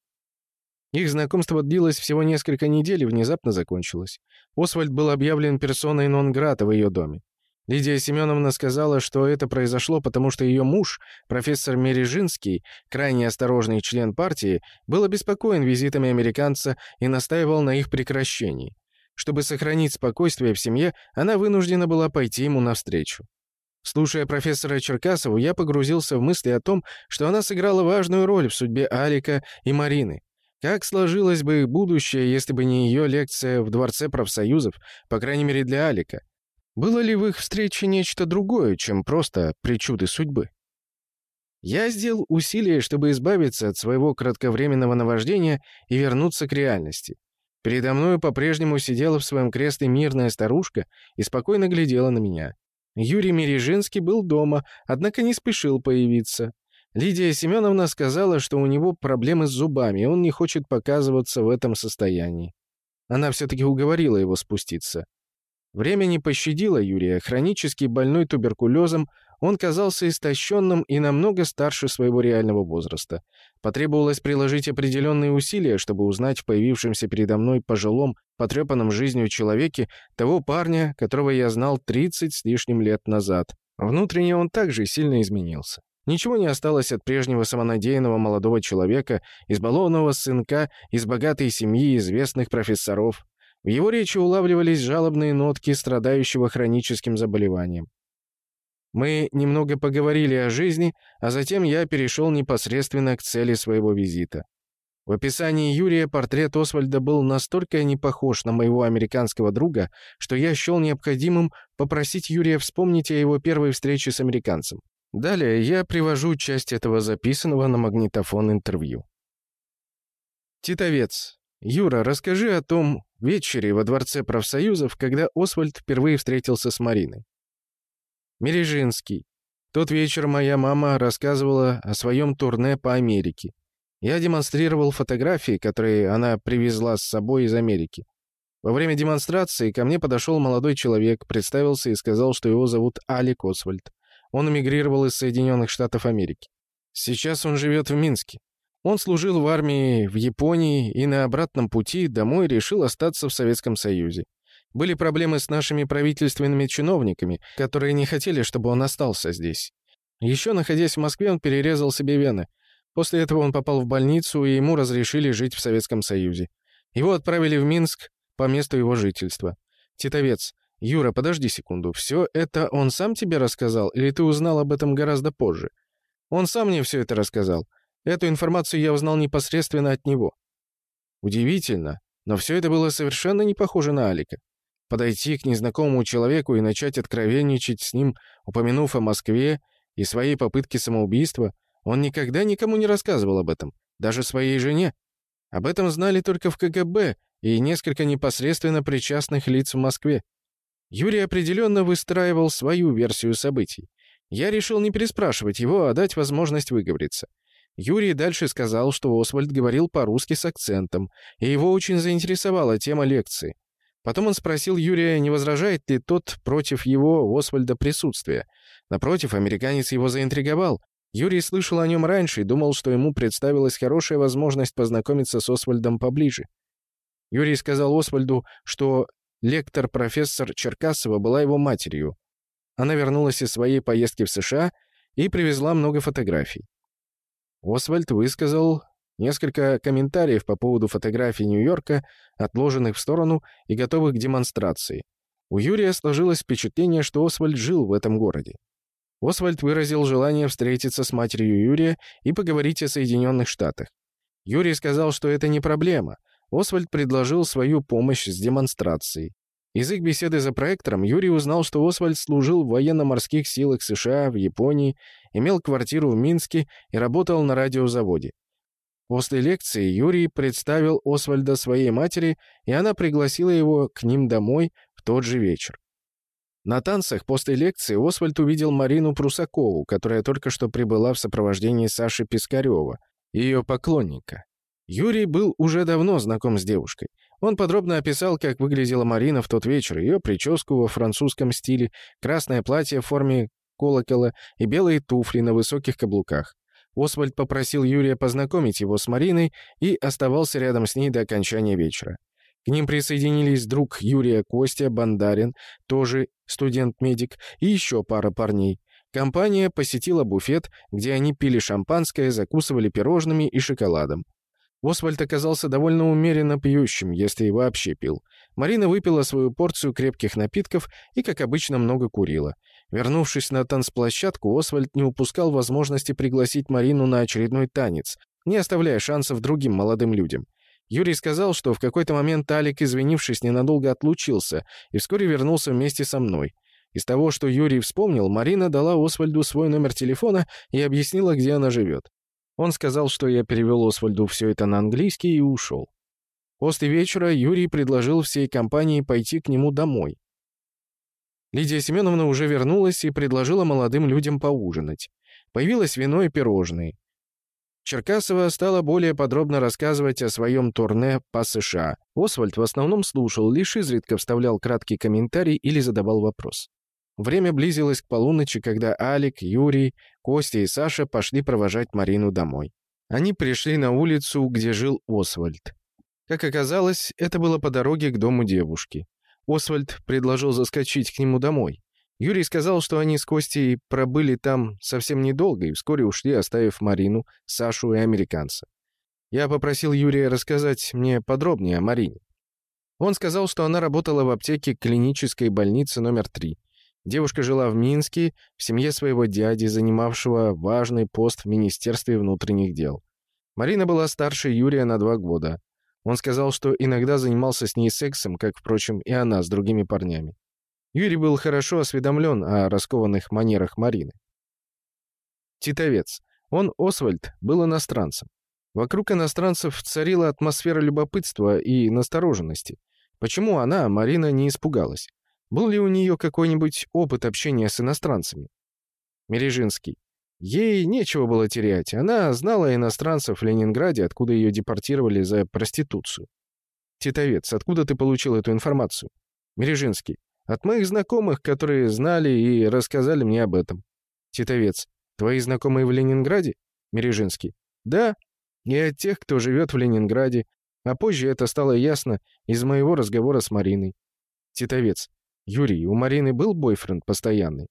Их знакомство длилось всего несколько недель и внезапно закончилось. Освальд был объявлен персоной нон-грата в ее доме. Лидия Семеновна сказала, что это произошло потому, что ее муж, профессор Мережинский, крайне осторожный член партии, был обеспокоен визитами американца и настаивал на их прекращении. Чтобы сохранить спокойствие в семье, она вынуждена была пойти ему навстречу. Слушая профессора Черкасову, я погрузился в мысли о том, что она сыграла важную роль в судьбе Алика и Марины. Как сложилось бы будущее, если бы не ее лекция в Дворце профсоюзов, по крайней мере для Алика? Было ли в их встрече нечто другое, чем просто причуды судьбы? Я сделал усилие, чтобы избавиться от своего кратковременного наваждения и вернуться к реальности. Передо мной по-прежнему сидела в своем кресле мирная старушка и спокойно глядела на меня. Юрий Мережинский был дома, однако не спешил появиться. Лидия Семеновна сказала, что у него проблемы с зубами, и он не хочет показываться в этом состоянии. Она все-таки уговорила его спуститься. Время не пощадило Юрия. Хронически больной туберкулезом, он казался истощенным и намного старше своего реального возраста. Потребовалось приложить определенные усилия, чтобы узнать в появившемся передо мной пожилом, потрепанном жизнью человеке того парня, которого я знал 30 с лишним лет назад. Внутренне он также сильно изменился. Ничего не осталось от прежнего самонадеянного молодого человека, избалованного сынка из богатой семьи известных профессоров. В его речи улавливались жалобные нотки страдающего хроническим заболеванием. Мы немного поговорили о жизни, а затем я перешел непосредственно к цели своего визита. В описании Юрия портрет Освальда был настолько не похож на моего американского друга, что я счел необходимым попросить Юрия вспомнить о его первой встрече с американцем. Далее я привожу часть этого записанного на магнитофон интервью. Титовец. Юра, расскажи о том вечере во Дворце профсоюзов, когда Освальд впервые встретился с Мариной. Мережинский. Тот вечер моя мама рассказывала о своем турне по Америке. Я демонстрировал фотографии, которые она привезла с собой из Америки. Во время демонстрации ко мне подошел молодой человек, представился и сказал, что его зовут Алик Освальд. Он эмигрировал из Соединенных Штатов Америки. Сейчас он живет в Минске. Он служил в армии в Японии и на обратном пути домой решил остаться в Советском Союзе. Были проблемы с нашими правительственными чиновниками, которые не хотели, чтобы он остался здесь. Еще находясь в Москве, он перерезал себе вены. После этого он попал в больницу, и ему разрешили жить в Советском Союзе. Его отправили в Минск по месту его жительства. Титовец. «Юра, подожди секунду. Все это он сам тебе рассказал, или ты узнал об этом гораздо позже?» «Он сам мне все это рассказал. Эту информацию я узнал непосредственно от него. Удивительно, но все это было совершенно не похоже на Алика. Подойти к незнакомому человеку и начать откровенничать с ним, упомянув о Москве и своей попытке самоубийства, он никогда никому не рассказывал об этом, даже своей жене. Об этом знали только в КГБ и несколько непосредственно причастных лиц в Москве. Юрий определенно выстраивал свою версию событий. Я решил не переспрашивать его, а дать возможность выговориться. Юрий дальше сказал, что Освальд говорил по-русски с акцентом, и его очень заинтересовала тема лекции. Потом он спросил Юрия, не возражает ли тот против его, Освальда, присутствия. Напротив, американец его заинтриговал. Юрий слышал о нем раньше и думал, что ему представилась хорошая возможность познакомиться с Освальдом поближе. Юрий сказал Освальду, что лектор-профессор Черкасова была его матерью. Она вернулась из своей поездки в США и привезла много фотографий. Освальд высказал несколько комментариев по поводу фотографий Нью-Йорка, отложенных в сторону и готовых к демонстрации. У Юрия сложилось впечатление, что Освальд жил в этом городе. Освальд выразил желание встретиться с матерью Юрия и поговорить о Соединенных Штатах. Юрий сказал, что это не проблема. Освальд предложил свою помощь с демонстрацией. Из их беседы за проектором Юрий узнал, что Освальд служил в военно-морских силах США, в Японии, имел квартиру в Минске и работал на радиозаводе. После лекции Юрий представил Освальда своей матери, и она пригласила его к ним домой в тот же вечер. На танцах после лекции Освальд увидел Марину Прусакову, которая только что прибыла в сопровождении Саши Пискарева, ее поклонника. Юрий был уже давно знаком с девушкой. Он подробно описал, как выглядела Марина в тот вечер, ее прическу во французском стиле, красное платье в форме колокола и белые туфли на высоких каблуках. Освальд попросил Юрия познакомить его с Мариной и оставался рядом с ней до окончания вечера. К ним присоединились друг Юрия Костя Бандарин, тоже студент-медик, и еще пара парней. Компания посетила буфет, где они пили шампанское, закусывали пирожными и шоколадом. Освальд оказался довольно умеренно пьющим, если и вообще пил. Марина выпила свою порцию крепких напитков и, как обычно, много курила. Вернувшись на танцплощадку, Освальд не упускал возможности пригласить Марину на очередной танец, не оставляя шансов другим молодым людям. Юрий сказал, что в какой-то момент Алик, извинившись, ненадолго отлучился и вскоре вернулся вместе со мной. Из того, что Юрий вспомнил, Марина дала Освальду свой номер телефона и объяснила, где она живет. Он сказал, что я перевел Освальду все это на английский и ушел. После вечера Юрий предложил всей компании пойти к нему домой. Лидия Семеновна уже вернулась и предложила молодым людям поужинать. Появилось вино и пирожные. Черкасова стала более подробно рассказывать о своем турне по США. Освальд в основном слушал, лишь изредка вставлял краткий комментарий или задавал вопрос. Время близилось к полуночи, когда Алик, Юрий, Костя и Саша пошли провожать Марину домой. Они пришли на улицу, где жил Освальд. Как оказалось, это было по дороге к дому девушки. Освальд предложил заскочить к нему домой. Юрий сказал, что они с Костей пробыли там совсем недолго и вскоре ушли, оставив Марину, Сашу и американца. Я попросил Юрия рассказать мне подробнее о Марине. Он сказал, что она работала в аптеке клинической больницы номер 3 Девушка жила в Минске, в семье своего дяди, занимавшего важный пост в Министерстве внутренних дел. Марина была старше Юрия на два года. Он сказал, что иногда занимался с ней сексом, как, впрочем, и она с другими парнями. Юрий был хорошо осведомлен о раскованных манерах Марины. Титовец. Он, Освальд, был иностранцем. Вокруг иностранцев царила атмосфера любопытства и настороженности. Почему она, Марина, не испугалась? Был ли у нее какой-нибудь опыт общения с иностранцами? Мережинский. Ей нечего было терять. Она знала иностранцев в Ленинграде, откуда ее депортировали за проституцию. Титовец, откуда ты получил эту информацию? Мережинский. От моих знакомых, которые знали и рассказали мне об этом. Титовец. Твои знакомые в Ленинграде? Мережинский. Да, и от тех, кто живет в Ленинграде. А позже это стало ясно из моего разговора с Мариной. Титовец. Юрий, у Марины был бойфренд постоянный?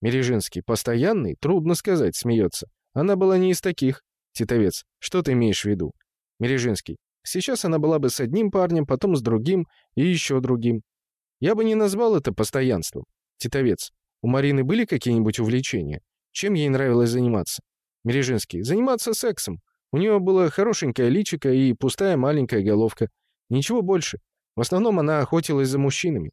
Мережинский. Постоянный? Трудно сказать, смеется. Она была не из таких. Титовец. Что ты имеешь в виду? Мережинский. Сейчас она была бы с одним парнем, потом с другим и еще другим. Я бы не назвал это постоянством. Титовец. У Марины были какие-нибудь увлечения? Чем ей нравилось заниматься? Мережинский. Заниматься сексом. У нее было хорошенькое личико и пустая маленькая головка. Ничего больше. В основном она охотилась за мужчинами.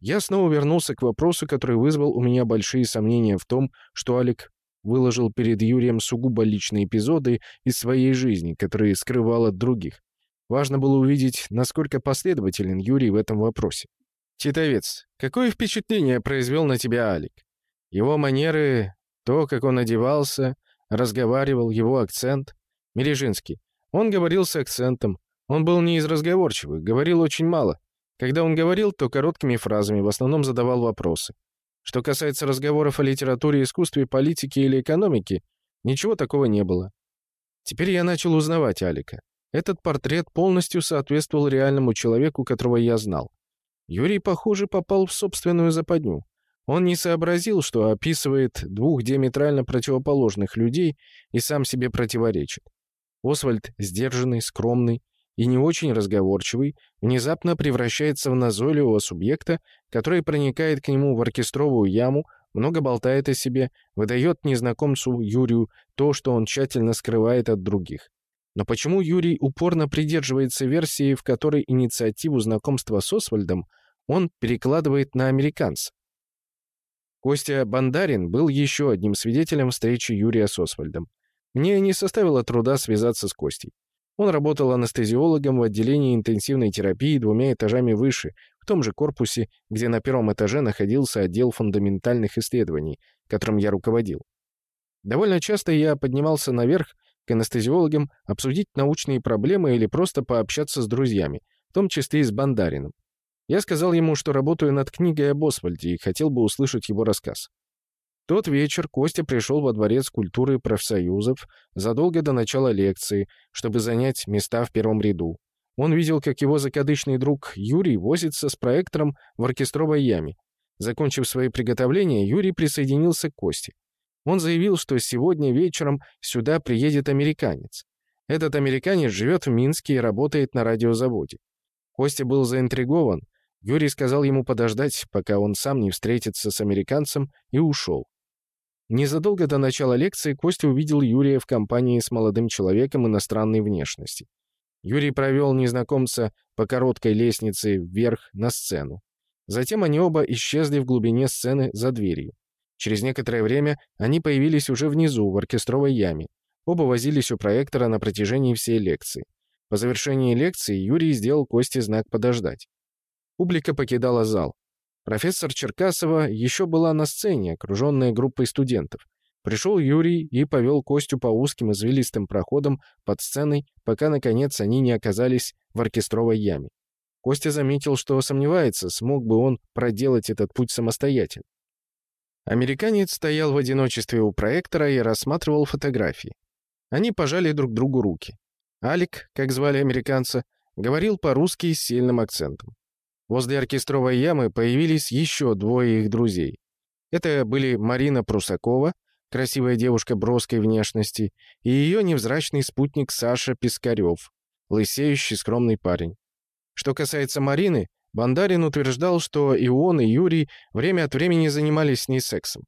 Я снова вернулся к вопросу, который вызвал у меня большие сомнения в том, что Алик выложил перед Юрием сугубо личные эпизоды из своей жизни, которые скрывал от других. Важно было увидеть, насколько последователен Юрий в этом вопросе. «Титовец, какое впечатление произвел на тебя Алик? Его манеры, то, как он одевался, разговаривал, его акцент. Мережинский. Он говорил с акцентом. Он был не из разговорчивых, говорил очень мало. Когда он говорил, то короткими фразами, в основном задавал вопросы. Что касается разговоров о литературе, искусстве, политике или экономике, ничего такого не было. Теперь я начал узнавать Алика. Этот портрет полностью соответствовал реальному человеку, которого я знал. Юрий, похоже, попал в собственную западню. Он не сообразил, что описывает двух диаметрально противоположных людей и сам себе противоречит. Освальд сдержанный, скромный, и не очень разговорчивый, внезапно превращается в назойливого субъекта, который проникает к нему в оркестровую яму, много болтает о себе, выдает незнакомцу Юрию то, что он тщательно скрывает от других. Но почему Юрий упорно придерживается версии, в которой инициативу знакомства с Освальдом он перекладывает на американца? Костя Бандарин был еще одним свидетелем встречи Юрия с Освальдом. Мне не составило труда связаться с Костей. Он работал анестезиологом в отделении интенсивной терапии двумя этажами выше, в том же корпусе, где на первом этаже находился отдел фундаментальных исследований, которым я руководил. Довольно часто я поднимался наверх, к анестезиологам, обсудить научные проблемы или просто пообщаться с друзьями, в том числе и с Бандарином. Я сказал ему, что работаю над книгой об Освальде и хотел бы услышать его рассказ. Тот вечер Костя пришел во Дворец культуры профсоюзов задолго до начала лекции, чтобы занять места в первом ряду. Он видел, как его закадычный друг Юрий возится с проектором в оркестровой яме. Закончив свои приготовления, Юрий присоединился к Косте. Он заявил, что сегодня вечером сюда приедет американец. Этот американец живет в Минске и работает на радиозаводе. Костя был заинтригован, Юрий сказал ему подождать, пока он сам не встретится с американцем, и ушел. Незадолго до начала лекции Костя увидел Юрия в компании с молодым человеком иностранной внешности. Юрий провел незнакомца по короткой лестнице вверх на сцену. Затем они оба исчезли в глубине сцены за дверью. Через некоторое время они появились уже внизу, в оркестровой яме. Оба возились у проектора на протяжении всей лекции. По завершении лекции Юрий сделал Косте знак «подождать». Публика покидала зал. Профессор Черкасова еще была на сцене, окруженная группой студентов. Пришел Юрий и повел Костю по узким извилистым проходам под сценой, пока, наконец, они не оказались в оркестровой яме. Костя заметил, что сомневается, смог бы он проделать этот путь самостоятельно. Американец стоял в одиночестве у проектора и рассматривал фотографии. Они пожали друг другу руки. Алик, как звали американца, говорил по-русски с сильным акцентом. Возле оркестровой ямы появились еще двое их друзей. Это были Марина Прусакова, красивая девушка броской внешности, и ее невзрачный спутник Саша Пискарев, лысеющий скромный парень. Что касается Марины, Бандарин утверждал, что и он, и Юрий время от времени занимались с ней сексом.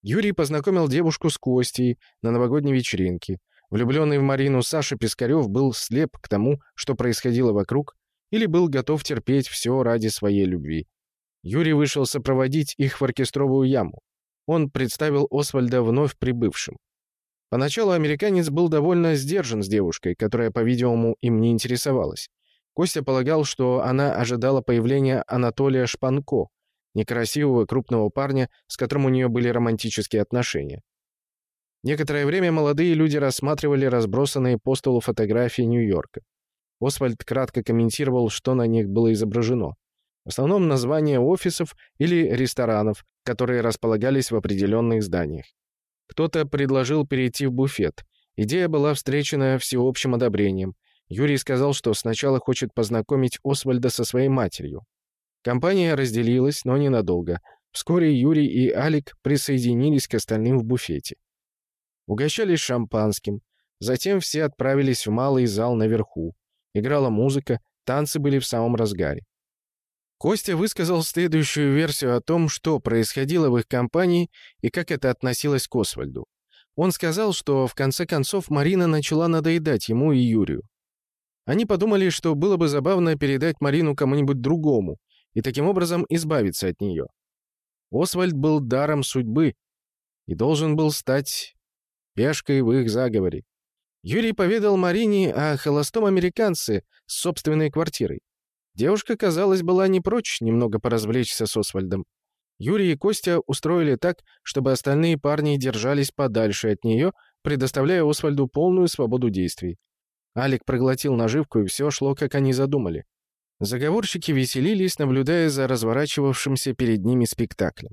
Юрий познакомил девушку с Костей на новогодней вечеринке. Влюбленный в Марину Саша Пискарев был слеп к тому, что происходило вокруг, или был готов терпеть все ради своей любви. Юрий вышел сопроводить их в оркестровую яму. Он представил Освальда вновь прибывшим. Поначалу американец был довольно сдержан с девушкой, которая, по-видимому, им не интересовалась. Костя полагал, что она ожидала появления Анатолия Шпанко, некрасивого крупного парня, с которым у нее были романтические отношения. Некоторое время молодые люди рассматривали разбросанные по столу фотографии Нью-Йорка. Освальд кратко комментировал, что на них было изображено. В основном названия офисов или ресторанов, которые располагались в определенных зданиях. Кто-то предложил перейти в буфет. Идея была встречена всеобщим одобрением. Юрий сказал, что сначала хочет познакомить Освальда со своей матерью. Компания разделилась, но ненадолго. Вскоре Юрий и Алик присоединились к остальным в буфете. Угощались шампанским. Затем все отправились в малый зал наверху. Играла музыка, танцы были в самом разгаре. Костя высказал следующую версию о том, что происходило в их компании и как это относилось к Освальду. Он сказал, что в конце концов Марина начала надоедать ему и Юрию. Они подумали, что было бы забавно передать Марину кому-нибудь другому и таким образом избавиться от нее. Освальд был даром судьбы и должен был стать пешкой в их заговоре. Юрий поведал Марине о холостом американце с собственной квартирой. Девушка, казалось, была не прочь немного поразвлечься с Освальдом. Юрий и Костя устроили так, чтобы остальные парни держались подальше от нее, предоставляя Освальду полную свободу действий. Алик проглотил наживку, и все шло, как они задумали. Заговорщики веселились, наблюдая за разворачивавшимся перед ними спектаклем.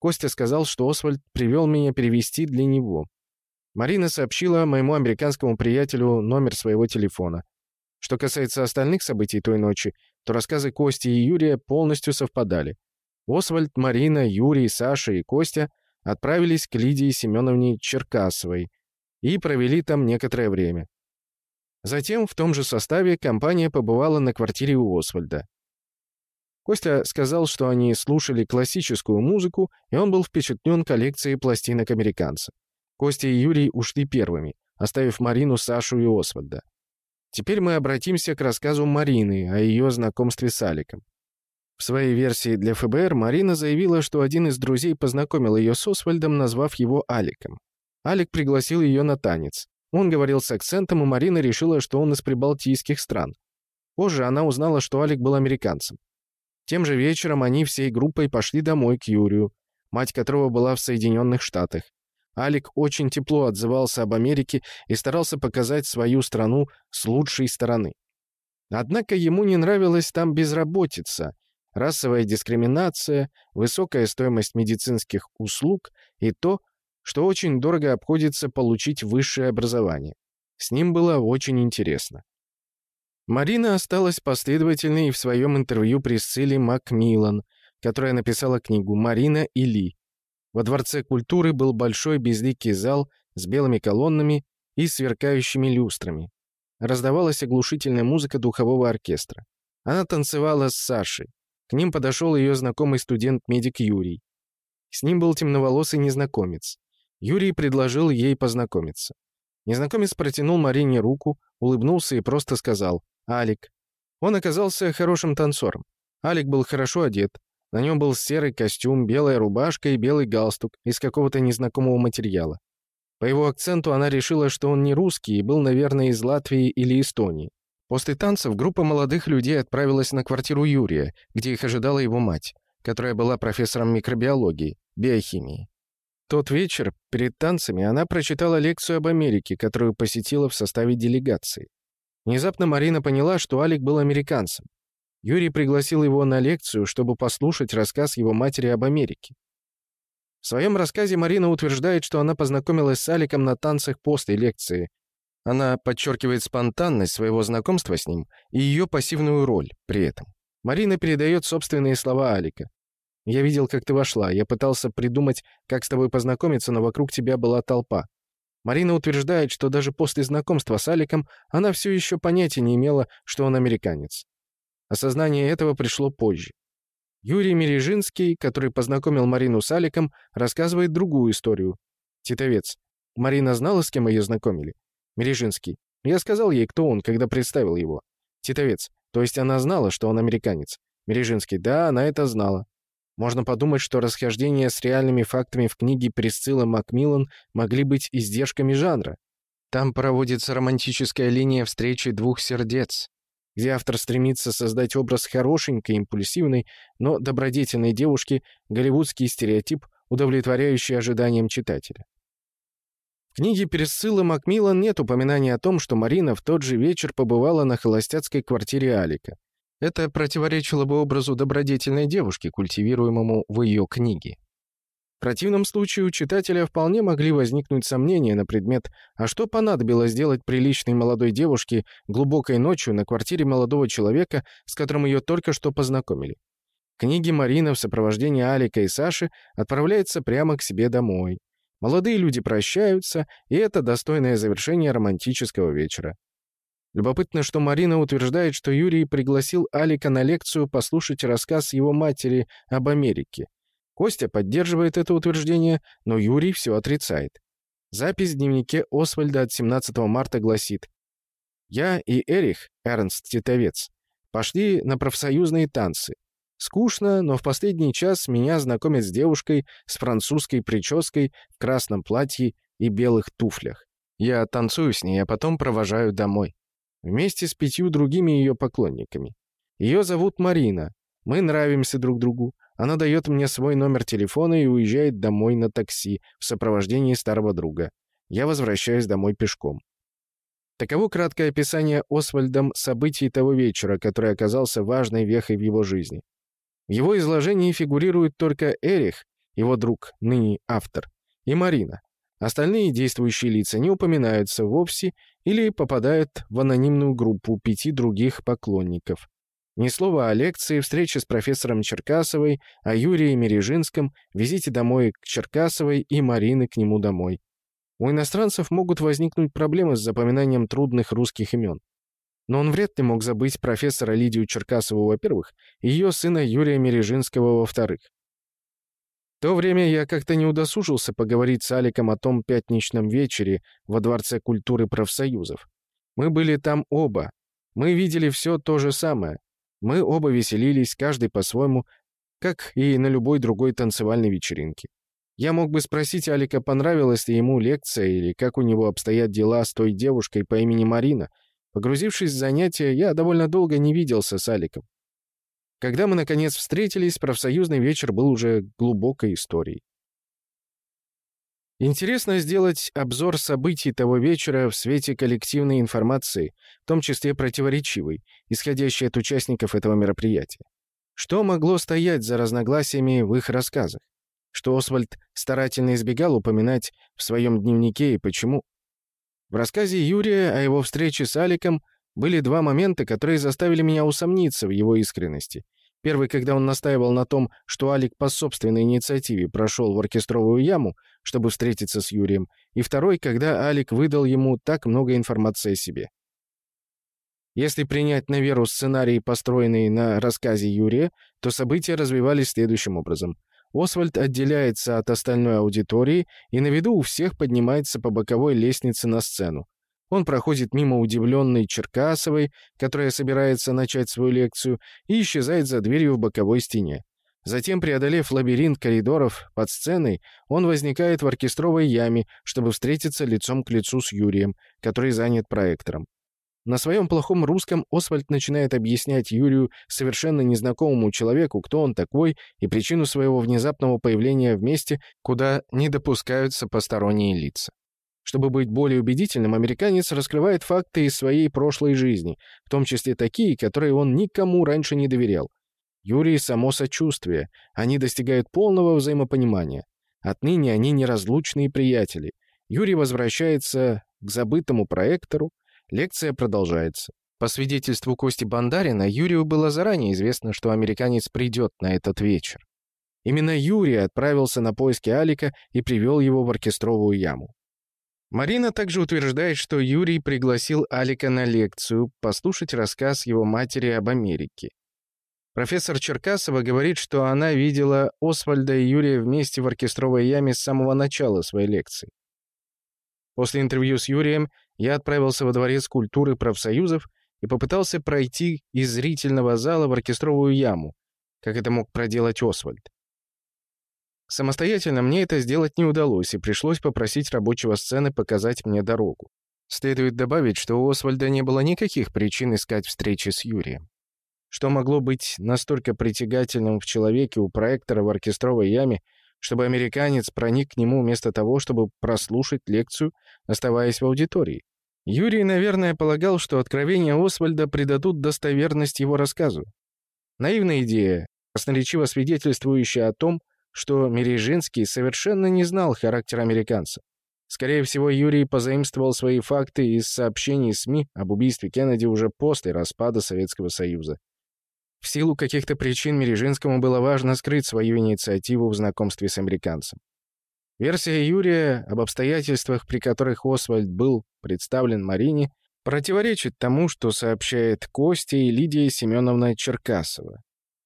Костя сказал, что Освальд привел меня перевести для него. Марина сообщила моему американскому приятелю номер своего телефона. Что касается остальных событий той ночи, то рассказы Кости и Юрия полностью совпадали. Освальд, Марина, Юрий, Саша и Костя отправились к Лидии Семеновне Черкасовой и провели там некоторое время. Затем в том же составе компания побывала на квартире у Освальда. Костя сказал, что они слушали классическую музыку, и он был впечатлен коллекцией пластинок американца. Костя и Юрий ушли первыми, оставив Марину, Сашу и Освальда. Теперь мы обратимся к рассказу Марины о ее знакомстве с Аликом. В своей версии для ФБР Марина заявила, что один из друзей познакомил ее с Освальдом, назвав его Аликом. Алик пригласил ее на танец. Он говорил с акцентом, и Марина решила, что он из прибалтийских стран. Позже она узнала, что Алик был американцем. Тем же вечером они всей группой пошли домой к Юрию, мать которого была в Соединенных Штатах. Алик очень тепло отзывался об Америке и старался показать свою страну с лучшей стороны. Однако ему не нравилась там безработица, расовая дискриминация, высокая стоимость медицинских услуг и то, что очень дорого обходится получить высшее образование. С ним было очень интересно. Марина осталась последовательной в своем интервью Присцилле Макмиллан, которая написала книгу «Марина и Ли». Во Дворце культуры был большой безликий зал с белыми колоннами и сверкающими люстрами. Раздавалась оглушительная музыка духового оркестра. Она танцевала с Сашей. К ним подошел ее знакомый студент-медик Юрий. С ним был темноволосый незнакомец. Юрий предложил ей познакомиться. Незнакомец протянул Марине руку, улыбнулся и просто сказал «Алик». Он оказался хорошим танцором. Алик был хорошо одет. На нем был серый костюм, белая рубашка и белый галстук из какого-то незнакомого материала. По его акценту она решила, что он не русский и был, наверное, из Латвии или Эстонии. После танцев группа молодых людей отправилась на квартиру Юрия, где их ожидала его мать, которая была профессором микробиологии, биохимии. Тот вечер, перед танцами, она прочитала лекцию об Америке, которую посетила в составе делегации. Внезапно Марина поняла, что Алик был американцем. Юрий пригласил его на лекцию, чтобы послушать рассказ его матери об Америке. В своем рассказе Марина утверждает, что она познакомилась с Аликом на танцах после лекции. Она подчеркивает спонтанность своего знакомства с ним и ее пассивную роль при этом. Марина передает собственные слова Алика. Я видел, как ты вошла. Я пытался придумать, как с тобой познакомиться, но вокруг тебя была толпа. Марина утверждает, что даже после знакомства с Аликом она все еще понятия не имела, что он американец. Осознание этого пришло позже. Юрий Мережинский, который познакомил Марину с Аликом, рассказывает другую историю. Титовец. Марина знала, с кем ее знакомили? Мережинский. Я сказал ей, кто он, когда представил его. Титовец. То есть она знала, что он американец. Мережинский. Да, она это знала. Можно подумать, что расхождения с реальными фактами в книге Присциллы Макмиллан могли быть издержками жанра. Там проводится романтическая линия встречи двух сердец, где автор стремится создать образ хорошенькой, импульсивной, но добродетельной девушки, голливудский стереотип, удовлетворяющий ожиданиям читателя. В книге Присциллы Макмиллан нет упоминания о том, что Марина в тот же вечер побывала на холостяцкой квартире Алика. Это противоречило бы образу добродетельной девушки, культивируемому в ее книге. В противном случае у читателя вполне могли возникнуть сомнения на предмет, а что понадобилось делать приличной молодой девушке глубокой ночью на квартире молодого человека, с которым ее только что познакомили. В книге Марина в сопровождении Алика и Саши отправляется прямо к себе домой. Молодые люди прощаются, и это достойное завершение романтического вечера. Любопытно, что Марина утверждает, что Юрий пригласил Алика на лекцию послушать рассказ его матери об Америке. Костя поддерживает это утверждение, но Юрий все отрицает. Запись в дневнике Освальда от 17 марта гласит «Я и Эрих, Эрнст Титовец, пошли на профсоюзные танцы. Скучно, но в последний час меня знакомят с девушкой с французской прической в красном платье и белых туфлях. Я танцую с ней, а потом провожаю домой вместе с пятью другими ее поклонниками. Ее зовут Марина. Мы нравимся друг другу. Она дает мне свой номер телефона и уезжает домой на такси в сопровождении старого друга. Я возвращаюсь домой пешком. Таково краткое описание Освальдом событий того вечера, который оказался важной вехой в его жизни. В его изложении фигурируют только Эрих, его друг, ныне автор, и Марина. Остальные действующие лица не упоминаются вовсе или попадают в анонимную группу пяти других поклонников. Ни слова о лекции, встрече с профессором Черкасовой, о Юрии Мережинском, визите домой к Черкасовой и Марины к нему домой. У иностранцев могут возникнуть проблемы с запоминанием трудных русских имен. Но он вряд ли мог забыть профессора Лидию Черкасову, во-первых, и ее сына Юрия Мережинского, во-вторых то время я как-то не удосужился поговорить с Аликом о том пятничном вечере во Дворце культуры профсоюзов. Мы были там оба. Мы видели все то же самое. Мы оба веселились, каждый по-своему, как и на любой другой танцевальной вечеринке. Я мог бы спросить Алика, понравилась ли ему лекция или как у него обстоят дела с той девушкой по имени Марина. Погрузившись в занятия, я довольно долго не виделся с Аликом. Когда мы, наконец, встретились, профсоюзный вечер был уже глубокой историей. Интересно сделать обзор событий того вечера в свете коллективной информации, в том числе противоречивой, исходящей от участников этого мероприятия. Что могло стоять за разногласиями в их рассказах? Что Освальд старательно избегал упоминать в своем дневнике и почему? В рассказе Юрия о его встрече с Аликом были два момента, которые заставили меня усомниться в его искренности. Первый, когда он настаивал на том, что Алик по собственной инициативе прошел в оркестровую яму, чтобы встретиться с Юрием, и второй, когда Алик выдал ему так много информации о себе. Если принять на веру сценарий, построенный на рассказе Юрия, то события развивались следующим образом. Освальд отделяется от остальной аудитории и на виду у всех поднимается по боковой лестнице на сцену. Он проходит мимо удивленной Черкасовой, которая собирается начать свою лекцию, и исчезает за дверью в боковой стене. Затем, преодолев лабиринт коридоров под сценой, он возникает в оркестровой яме, чтобы встретиться лицом к лицу с Юрием, который занят проектором. На своем плохом русском Освальд начинает объяснять Юрию, совершенно незнакомому человеку, кто он такой и причину своего внезапного появления в месте, куда не допускаются посторонние лица. Чтобы быть более убедительным, американец раскрывает факты из своей прошлой жизни, в том числе такие, которые он никому раньше не доверял. Юрий — само сочувствие, они достигают полного взаимопонимания. Отныне они неразлучные приятели. Юрий возвращается к забытому проектору, Лекция продолжается. По свидетельству Кости Бандарина, Юрию было заранее известно, что американец придет на этот вечер. Именно Юрий отправился на поиски Алика и привел его в оркестровую яму. Марина также утверждает, что Юрий пригласил Алика на лекцию послушать рассказ его матери об Америке. Профессор Черкасова говорит, что она видела Освальда и Юрия вместе в оркестровой яме с самого начала своей лекции. После интервью с Юрием я отправился во Дворец культуры профсоюзов и попытался пройти из зрительного зала в оркестровую яму, как это мог проделать Освальд. Самостоятельно мне это сделать не удалось, и пришлось попросить рабочего сцены показать мне дорогу. Следует добавить, что у Освальда не было никаких причин искать встречи с Юрием. Что могло быть настолько притягательным в человеке у проектора в оркестровой яме, чтобы американец проник к нему вместо того, чтобы прослушать лекцию, оставаясь в аудитории. Юрий, наверное, полагал, что откровения Освальда придадут достоверность его рассказу. Наивная идея, красноречиво свидетельствующая о том, что Мережинский совершенно не знал характер американца. Скорее всего, Юрий позаимствовал свои факты из сообщений СМИ об убийстве Кеннеди уже после распада Советского Союза. В силу каких-то причин Мережинскому было важно скрыть свою инициативу в знакомстве с американцем. Версия Юрия об обстоятельствах, при которых Освальд был представлен Марине, противоречит тому, что сообщает Костя и Лидия Семеновна Черкасова.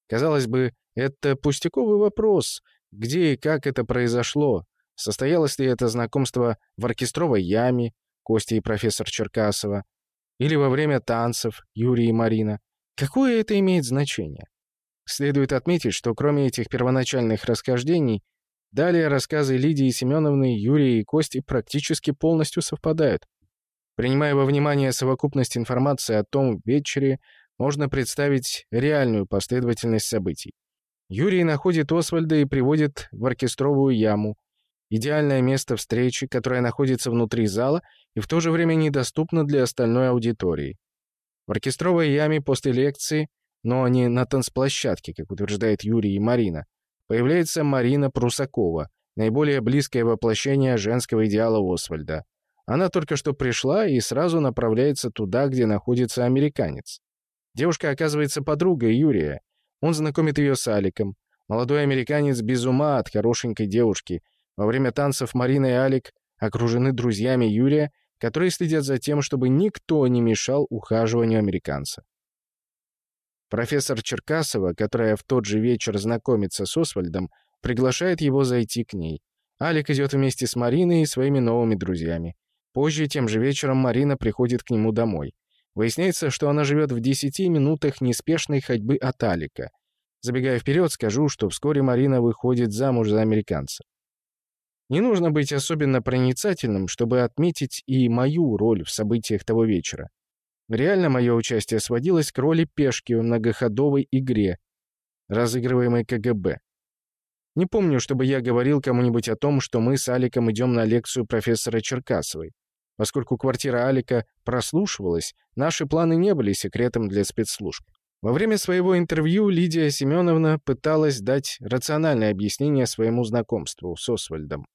Казалось бы, это пустяковый вопрос, где и как это произошло, состоялось ли это знакомство в оркестровой яме, Костя и профессор Черкасова, или во время танцев, Юрий и Марина. Какое это имеет значение? Следует отметить, что кроме этих первоначальных расхождений, далее рассказы Лидии Семеновны, Юрия и Кости практически полностью совпадают. Принимая во внимание совокупность информации о том вечере, можно представить реальную последовательность событий. Юрий находит Освальда и приводит в оркестровую яму, идеальное место встречи, которое находится внутри зала и в то же время недоступно для остальной аудитории. В оркестровой яме после лекции, но не на танцплощадке, как утверждает Юрий и Марина, появляется Марина Прусакова, наиболее близкое воплощение женского идеала Освальда. Она только что пришла и сразу направляется туда, где находится американец. Девушка оказывается подругой Юрия. Он знакомит ее с Аликом. Молодой американец без ума от хорошенькой девушки. Во время танцев Марина и Алик окружены друзьями Юрия которые следят за тем, чтобы никто не мешал ухаживанию американца. Профессор Черкасова, которая в тот же вечер знакомится с Освальдом, приглашает его зайти к ней. Алик идет вместе с Мариной и своими новыми друзьями. Позже, тем же вечером, Марина приходит к нему домой. Выясняется, что она живет в 10 минутах неспешной ходьбы от Алика. Забегая вперед, скажу, что вскоре Марина выходит замуж за американца. Не нужно быть особенно проницательным, чтобы отметить и мою роль в событиях того вечера. Реально мое участие сводилось к роли пешки в многоходовой игре, разыгрываемой КГБ. Не помню, чтобы я говорил кому-нибудь о том, что мы с Аликом идем на лекцию профессора Черкасовой. Поскольку квартира Алика прослушивалась, наши планы не были секретом для спецслужб. Во время своего интервью Лидия Семеновна пыталась дать рациональное объяснение своему знакомству с Освальдом.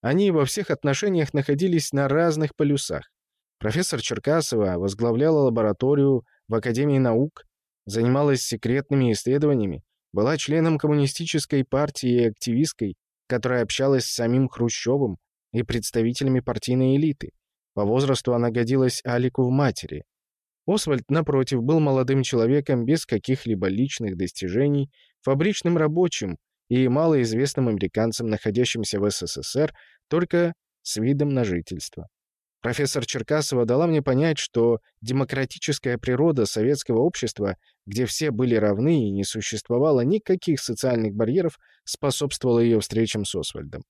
Они во всех отношениях находились на разных полюсах. Профессор Черкасова возглавляла лабораторию в Академии наук, занималась секретными исследованиями, была членом коммунистической партии и активисткой, которая общалась с самим Хрущевым и представителями партийной элиты. По возрасту она годилась Алику в матери. Освальд, напротив, был молодым человеком без каких-либо личных достижений, фабричным рабочим и малоизвестным американцем, находящимся в СССР только с видом на жительство. Профессор Черкасова дала мне понять, что демократическая природа советского общества, где все были равны и не существовало никаких социальных барьеров, способствовала ее встречам с Освальдом.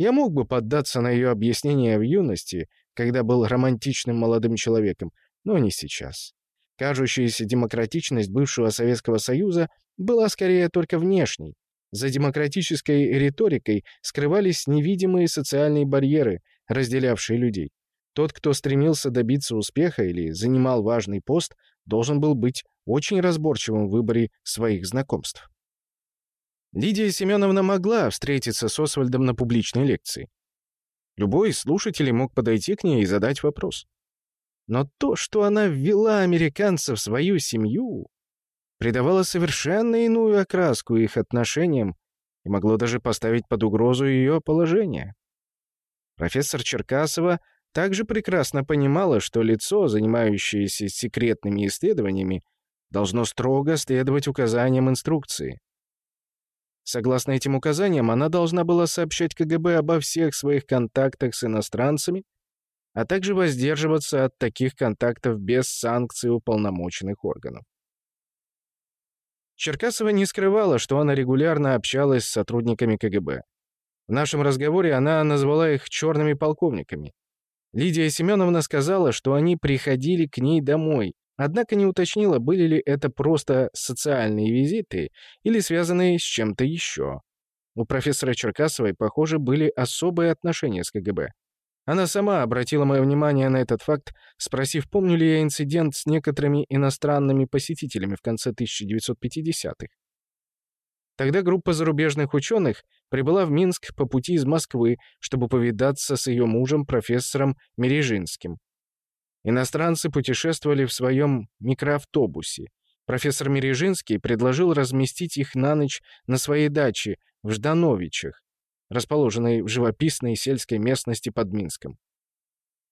Я мог бы поддаться на ее объяснение в юности, когда был романтичным молодым человеком, но не сейчас. Кажущаяся демократичность бывшего Советского Союза была скорее только внешней. За демократической риторикой скрывались невидимые социальные барьеры, разделявшие людей. Тот, кто стремился добиться успеха или занимал важный пост, должен был быть очень разборчивым в выборе своих знакомств. Лидия Семеновна могла встретиться с Освальдом на публичной лекции. Любой из слушателей мог подойти к ней и задать вопрос. Но то, что она ввела американцев в свою семью, придавало совершенно иную окраску их отношениям и могло даже поставить под угрозу ее положение. Профессор Черкасова также прекрасно понимала, что лицо, занимающееся секретными исследованиями, должно строго следовать указаниям инструкции. Согласно этим указаниям, она должна была сообщать КГБ обо всех своих контактах с иностранцами, а также воздерживаться от таких контактов без санкций уполномоченных органов. Черкасова не скрывала, что она регулярно общалась с сотрудниками КГБ. В нашем разговоре она назвала их черными полковниками. Лидия Семеновна сказала, что они приходили к ней домой, однако не уточнила, были ли это просто социальные визиты или связанные с чем-то еще. У профессора Черкасовой, похоже, были особые отношения с КГБ. Она сама обратила мое внимание на этот факт, спросив, помню ли я инцидент с некоторыми иностранными посетителями в конце 1950-х. Тогда группа зарубежных ученых прибыла в Минск по пути из Москвы, чтобы повидаться с ее мужем, профессором Мережинским. Иностранцы путешествовали в своем микроавтобусе. Профессор Мережинский предложил разместить их на ночь на своей даче в Ждановичах, расположенной в живописной сельской местности под Минском.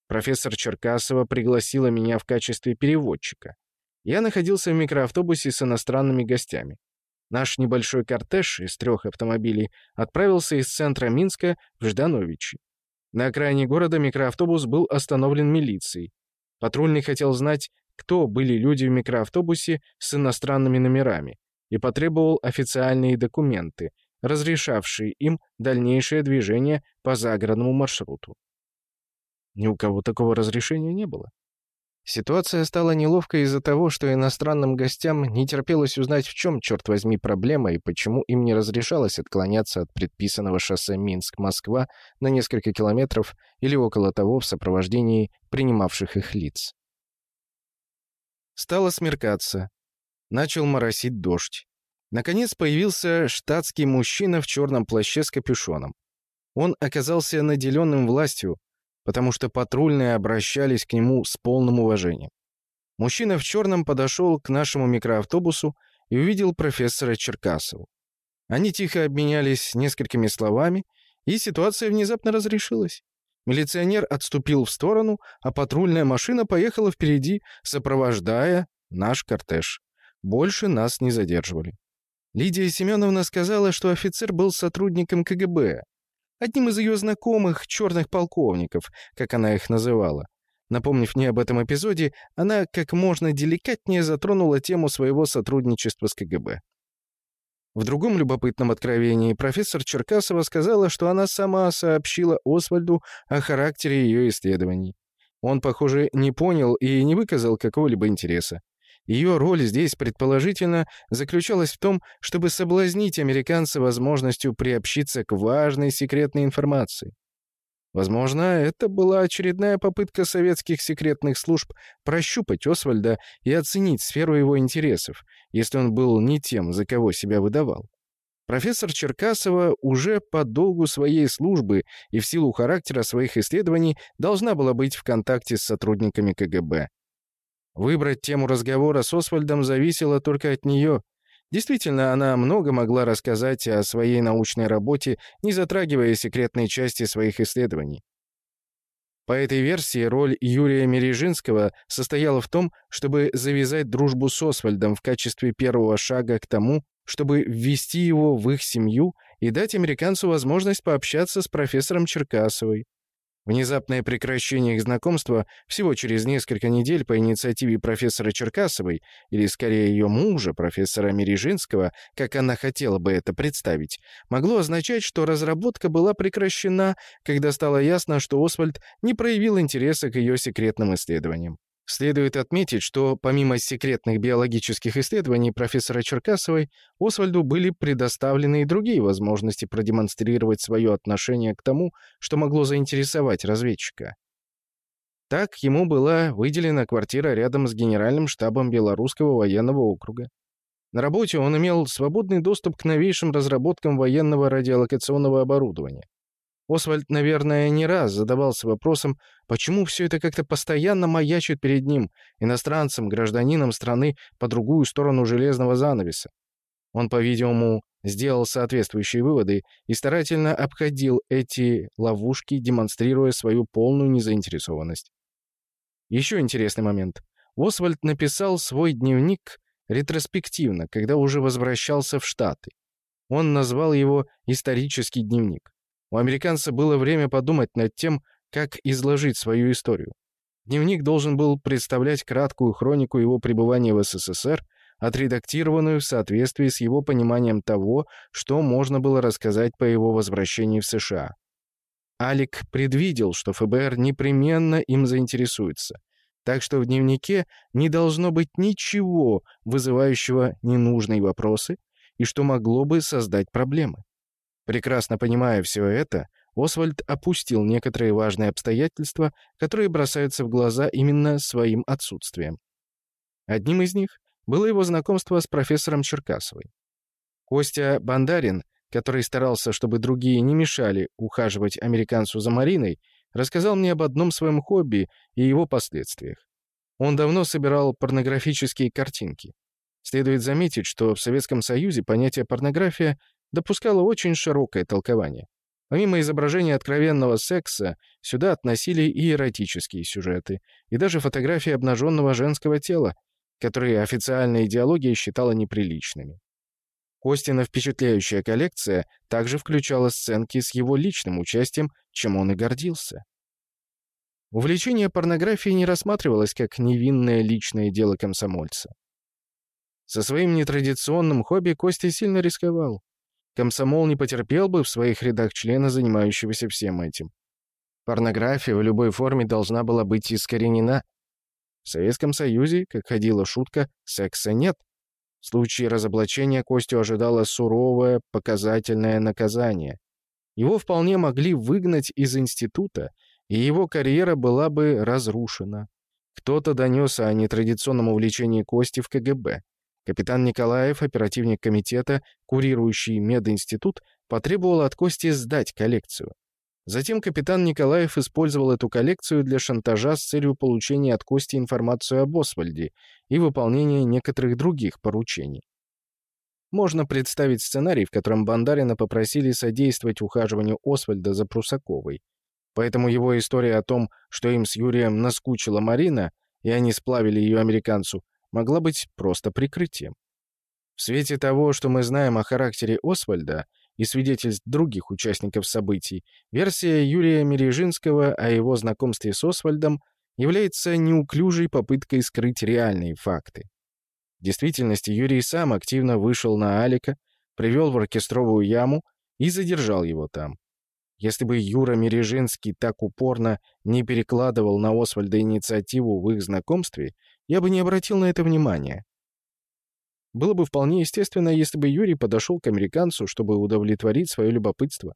Профессор Черкасова пригласила меня в качестве переводчика. Я находился в микроавтобусе с иностранными гостями. Наш небольшой кортеж из трех автомобилей отправился из центра Минска в Ждановичи. На окраине города микроавтобус был остановлен милицией. Патрульный хотел знать, кто были люди в микроавтобусе с иностранными номерами, и потребовал официальные документы, разрешавшие им дальнейшее движение по загородному маршруту. Ни у кого такого разрешения не было. Ситуация стала неловкой из-за того, что иностранным гостям не терпелось узнать, в чем, черт возьми, проблема и почему им не разрешалось отклоняться от предписанного шоссе Минск-Москва на несколько километров или около того в сопровождении принимавших их лиц. Стало смеркаться. Начал моросить дождь. Наконец появился штатский мужчина в черном плаще с капюшоном. Он оказался наделенным властью, потому что патрульные обращались к нему с полным уважением. Мужчина в черном подошел к нашему микроавтобусу и увидел профессора Черкасову. Они тихо обменялись несколькими словами, и ситуация внезапно разрешилась. Милиционер отступил в сторону, а патрульная машина поехала впереди, сопровождая наш кортеж. Больше нас не задерживали. Лидия Семеновна сказала, что офицер был сотрудником КГБ, одним из ее знакомых черных полковников, как она их называла. Напомнив мне об этом эпизоде, она как можно деликатнее затронула тему своего сотрудничества с КГБ. В другом любопытном откровении профессор Черкасова сказала, что она сама сообщила Освальду о характере ее исследований. Он, похоже, не понял и не выказал какого-либо интереса. Ее роль здесь, предположительно, заключалась в том, чтобы соблазнить американца возможностью приобщиться к важной секретной информации. Возможно, это была очередная попытка советских секретных служб прощупать Освальда и оценить сферу его интересов, если он был не тем, за кого себя выдавал. Профессор Черкасова уже по долгу своей службы и в силу характера своих исследований должна была быть в контакте с сотрудниками КГБ. Выбрать тему разговора с Освальдом зависело только от нее. Действительно, она много могла рассказать о своей научной работе, не затрагивая секретной части своих исследований. По этой версии роль Юрия Мережинского состояла в том, чтобы завязать дружбу с Освальдом в качестве первого шага к тому, чтобы ввести его в их семью и дать американцу возможность пообщаться с профессором Черкасовой. Внезапное прекращение их знакомства всего через несколько недель по инициативе профессора Черкасовой, или скорее ее мужа, профессора Мережинского, как она хотела бы это представить, могло означать, что разработка была прекращена, когда стало ясно, что Освальд не проявил интереса к ее секретным исследованиям. Следует отметить, что помимо секретных биологических исследований профессора Черкасовой, Освальду были предоставлены и другие возможности продемонстрировать свое отношение к тому, что могло заинтересовать разведчика. Так ему была выделена квартира рядом с генеральным штабом Белорусского военного округа. На работе он имел свободный доступ к новейшим разработкам военного радиолокационного оборудования. Освальд, наверное, не раз задавался вопросом, почему все это как-то постоянно маячит перед ним, иностранцем, гражданином страны по другую сторону железного занавеса. Он, по-видимому, сделал соответствующие выводы и старательно обходил эти ловушки, демонстрируя свою полную незаинтересованность. Еще интересный момент. Освальд написал свой дневник ретроспективно, когда уже возвращался в Штаты. Он назвал его «Исторический дневник». У американца было время подумать над тем, как изложить свою историю. Дневник должен был представлять краткую хронику его пребывания в СССР, отредактированную в соответствии с его пониманием того, что можно было рассказать по его возвращении в США. Алик предвидел, что ФБР непременно им заинтересуется, так что в дневнике не должно быть ничего, вызывающего ненужные вопросы и что могло бы создать проблемы. Прекрасно понимая все это, Освальд опустил некоторые важные обстоятельства, которые бросаются в глаза именно своим отсутствием. Одним из них было его знакомство с профессором Черкасовой. Костя Бандарин, который старался, чтобы другие не мешали ухаживать американцу за Мариной, рассказал мне об одном своем хобби и его последствиях. Он давно собирал порнографические картинки. Следует заметить, что в Советском Союзе понятие порнография допускала очень широкое толкование. Помимо изображения откровенного секса, сюда относили и эротические сюжеты, и даже фотографии обнаженного женского тела, которые официальная идеология считала неприличными. Костина впечатляющая коллекция также включала сценки с его личным участием, чем он и гордился. Увлечение порнографией не рассматривалось как невинное личное дело комсомольца. Со своим нетрадиционным хобби Костя сильно рисковал. Комсомол не потерпел бы в своих рядах члена, занимающегося всем этим. Порнография в любой форме должна была быть искоренена. В Советском Союзе, как ходила шутка, секса нет. В случае разоблачения Костю ожидало суровое показательное наказание. Его вполне могли выгнать из института, и его карьера была бы разрушена. Кто-то донес о нетрадиционном увлечении Кости в КГБ. Капитан Николаев, оперативник комитета, курирующий мединститут, потребовал от Кости сдать коллекцию. Затем капитан Николаев использовал эту коллекцию для шантажа с целью получения от Кости информацию об Освальде и выполнения некоторых других поручений. Можно представить сценарий, в котором Бандарина попросили содействовать ухаживанию Освальда за Прусаковой. Поэтому его история о том, что им с Юрием наскучила Марина, и они сплавили ее американцу, могла быть просто прикрытием. В свете того, что мы знаем о характере Освальда и свидетельств других участников событий, версия Юрия Мережинского о его знакомстве с Освальдом является неуклюжей попыткой скрыть реальные факты. В действительности Юрий сам активно вышел на Алика, привел в оркестровую яму и задержал его там. Если бы Юра Мережинский так упорно не перекладывал на Освальда инициативу в их знакомстве, я бы не обратил на это внимания. Было бы вполне естественно, если бы Юрий подошел к американцу, чтобы удовлетворить свое любопытство.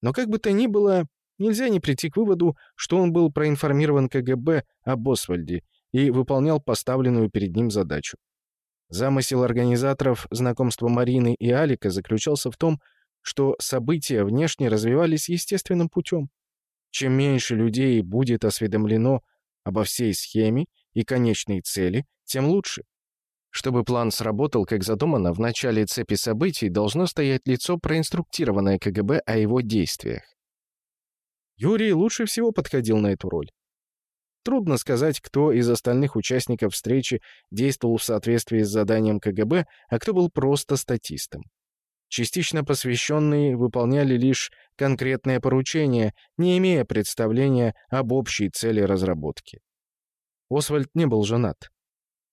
Но как бы то ни было, нельзя не прийти к выводу, что он был проинформирован КГБ об Освальде и выполнял поставленную перед ним задачу. Замысел организаторов знакомства Марины и Алика заключался в том, что события внешне развивались естественным путем. Чем меньше людей будет осведомлено обо всей схеме и конечной цели, тем лучше. Чтобы план сработал, как задумано, в начале цепи событий должно стоять лицо, проинструктированное КГБ о его действиях. Юрий лучше всего подходил на эту роль. Трудно сказать, кто из остальных участников встречи действовал в соответствии с заданием КГБ, а кто был просто статистом. Частично посвященные выполняли лишь конкретное поручение, не имея представления об общей цели разработки. Освальд не был женат.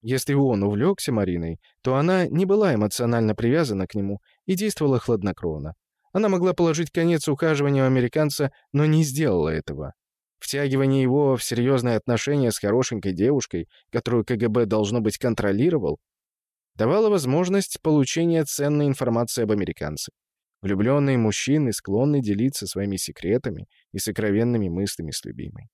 Если он увлекся Мариной, то она не была эмоционально привязана к нему и действовала хладнокровно. Она могла положить конец ухаживанию американца, но не сделала этого. Втягивание его в серьезные отношения с хорошенькой девушкой, которую КГБ, должно быть, контролировал, давало возможность получения ценной информации об американце. Влюбленные мужчины склонны делиться своими секретами и сокровенными мыслями с любимой.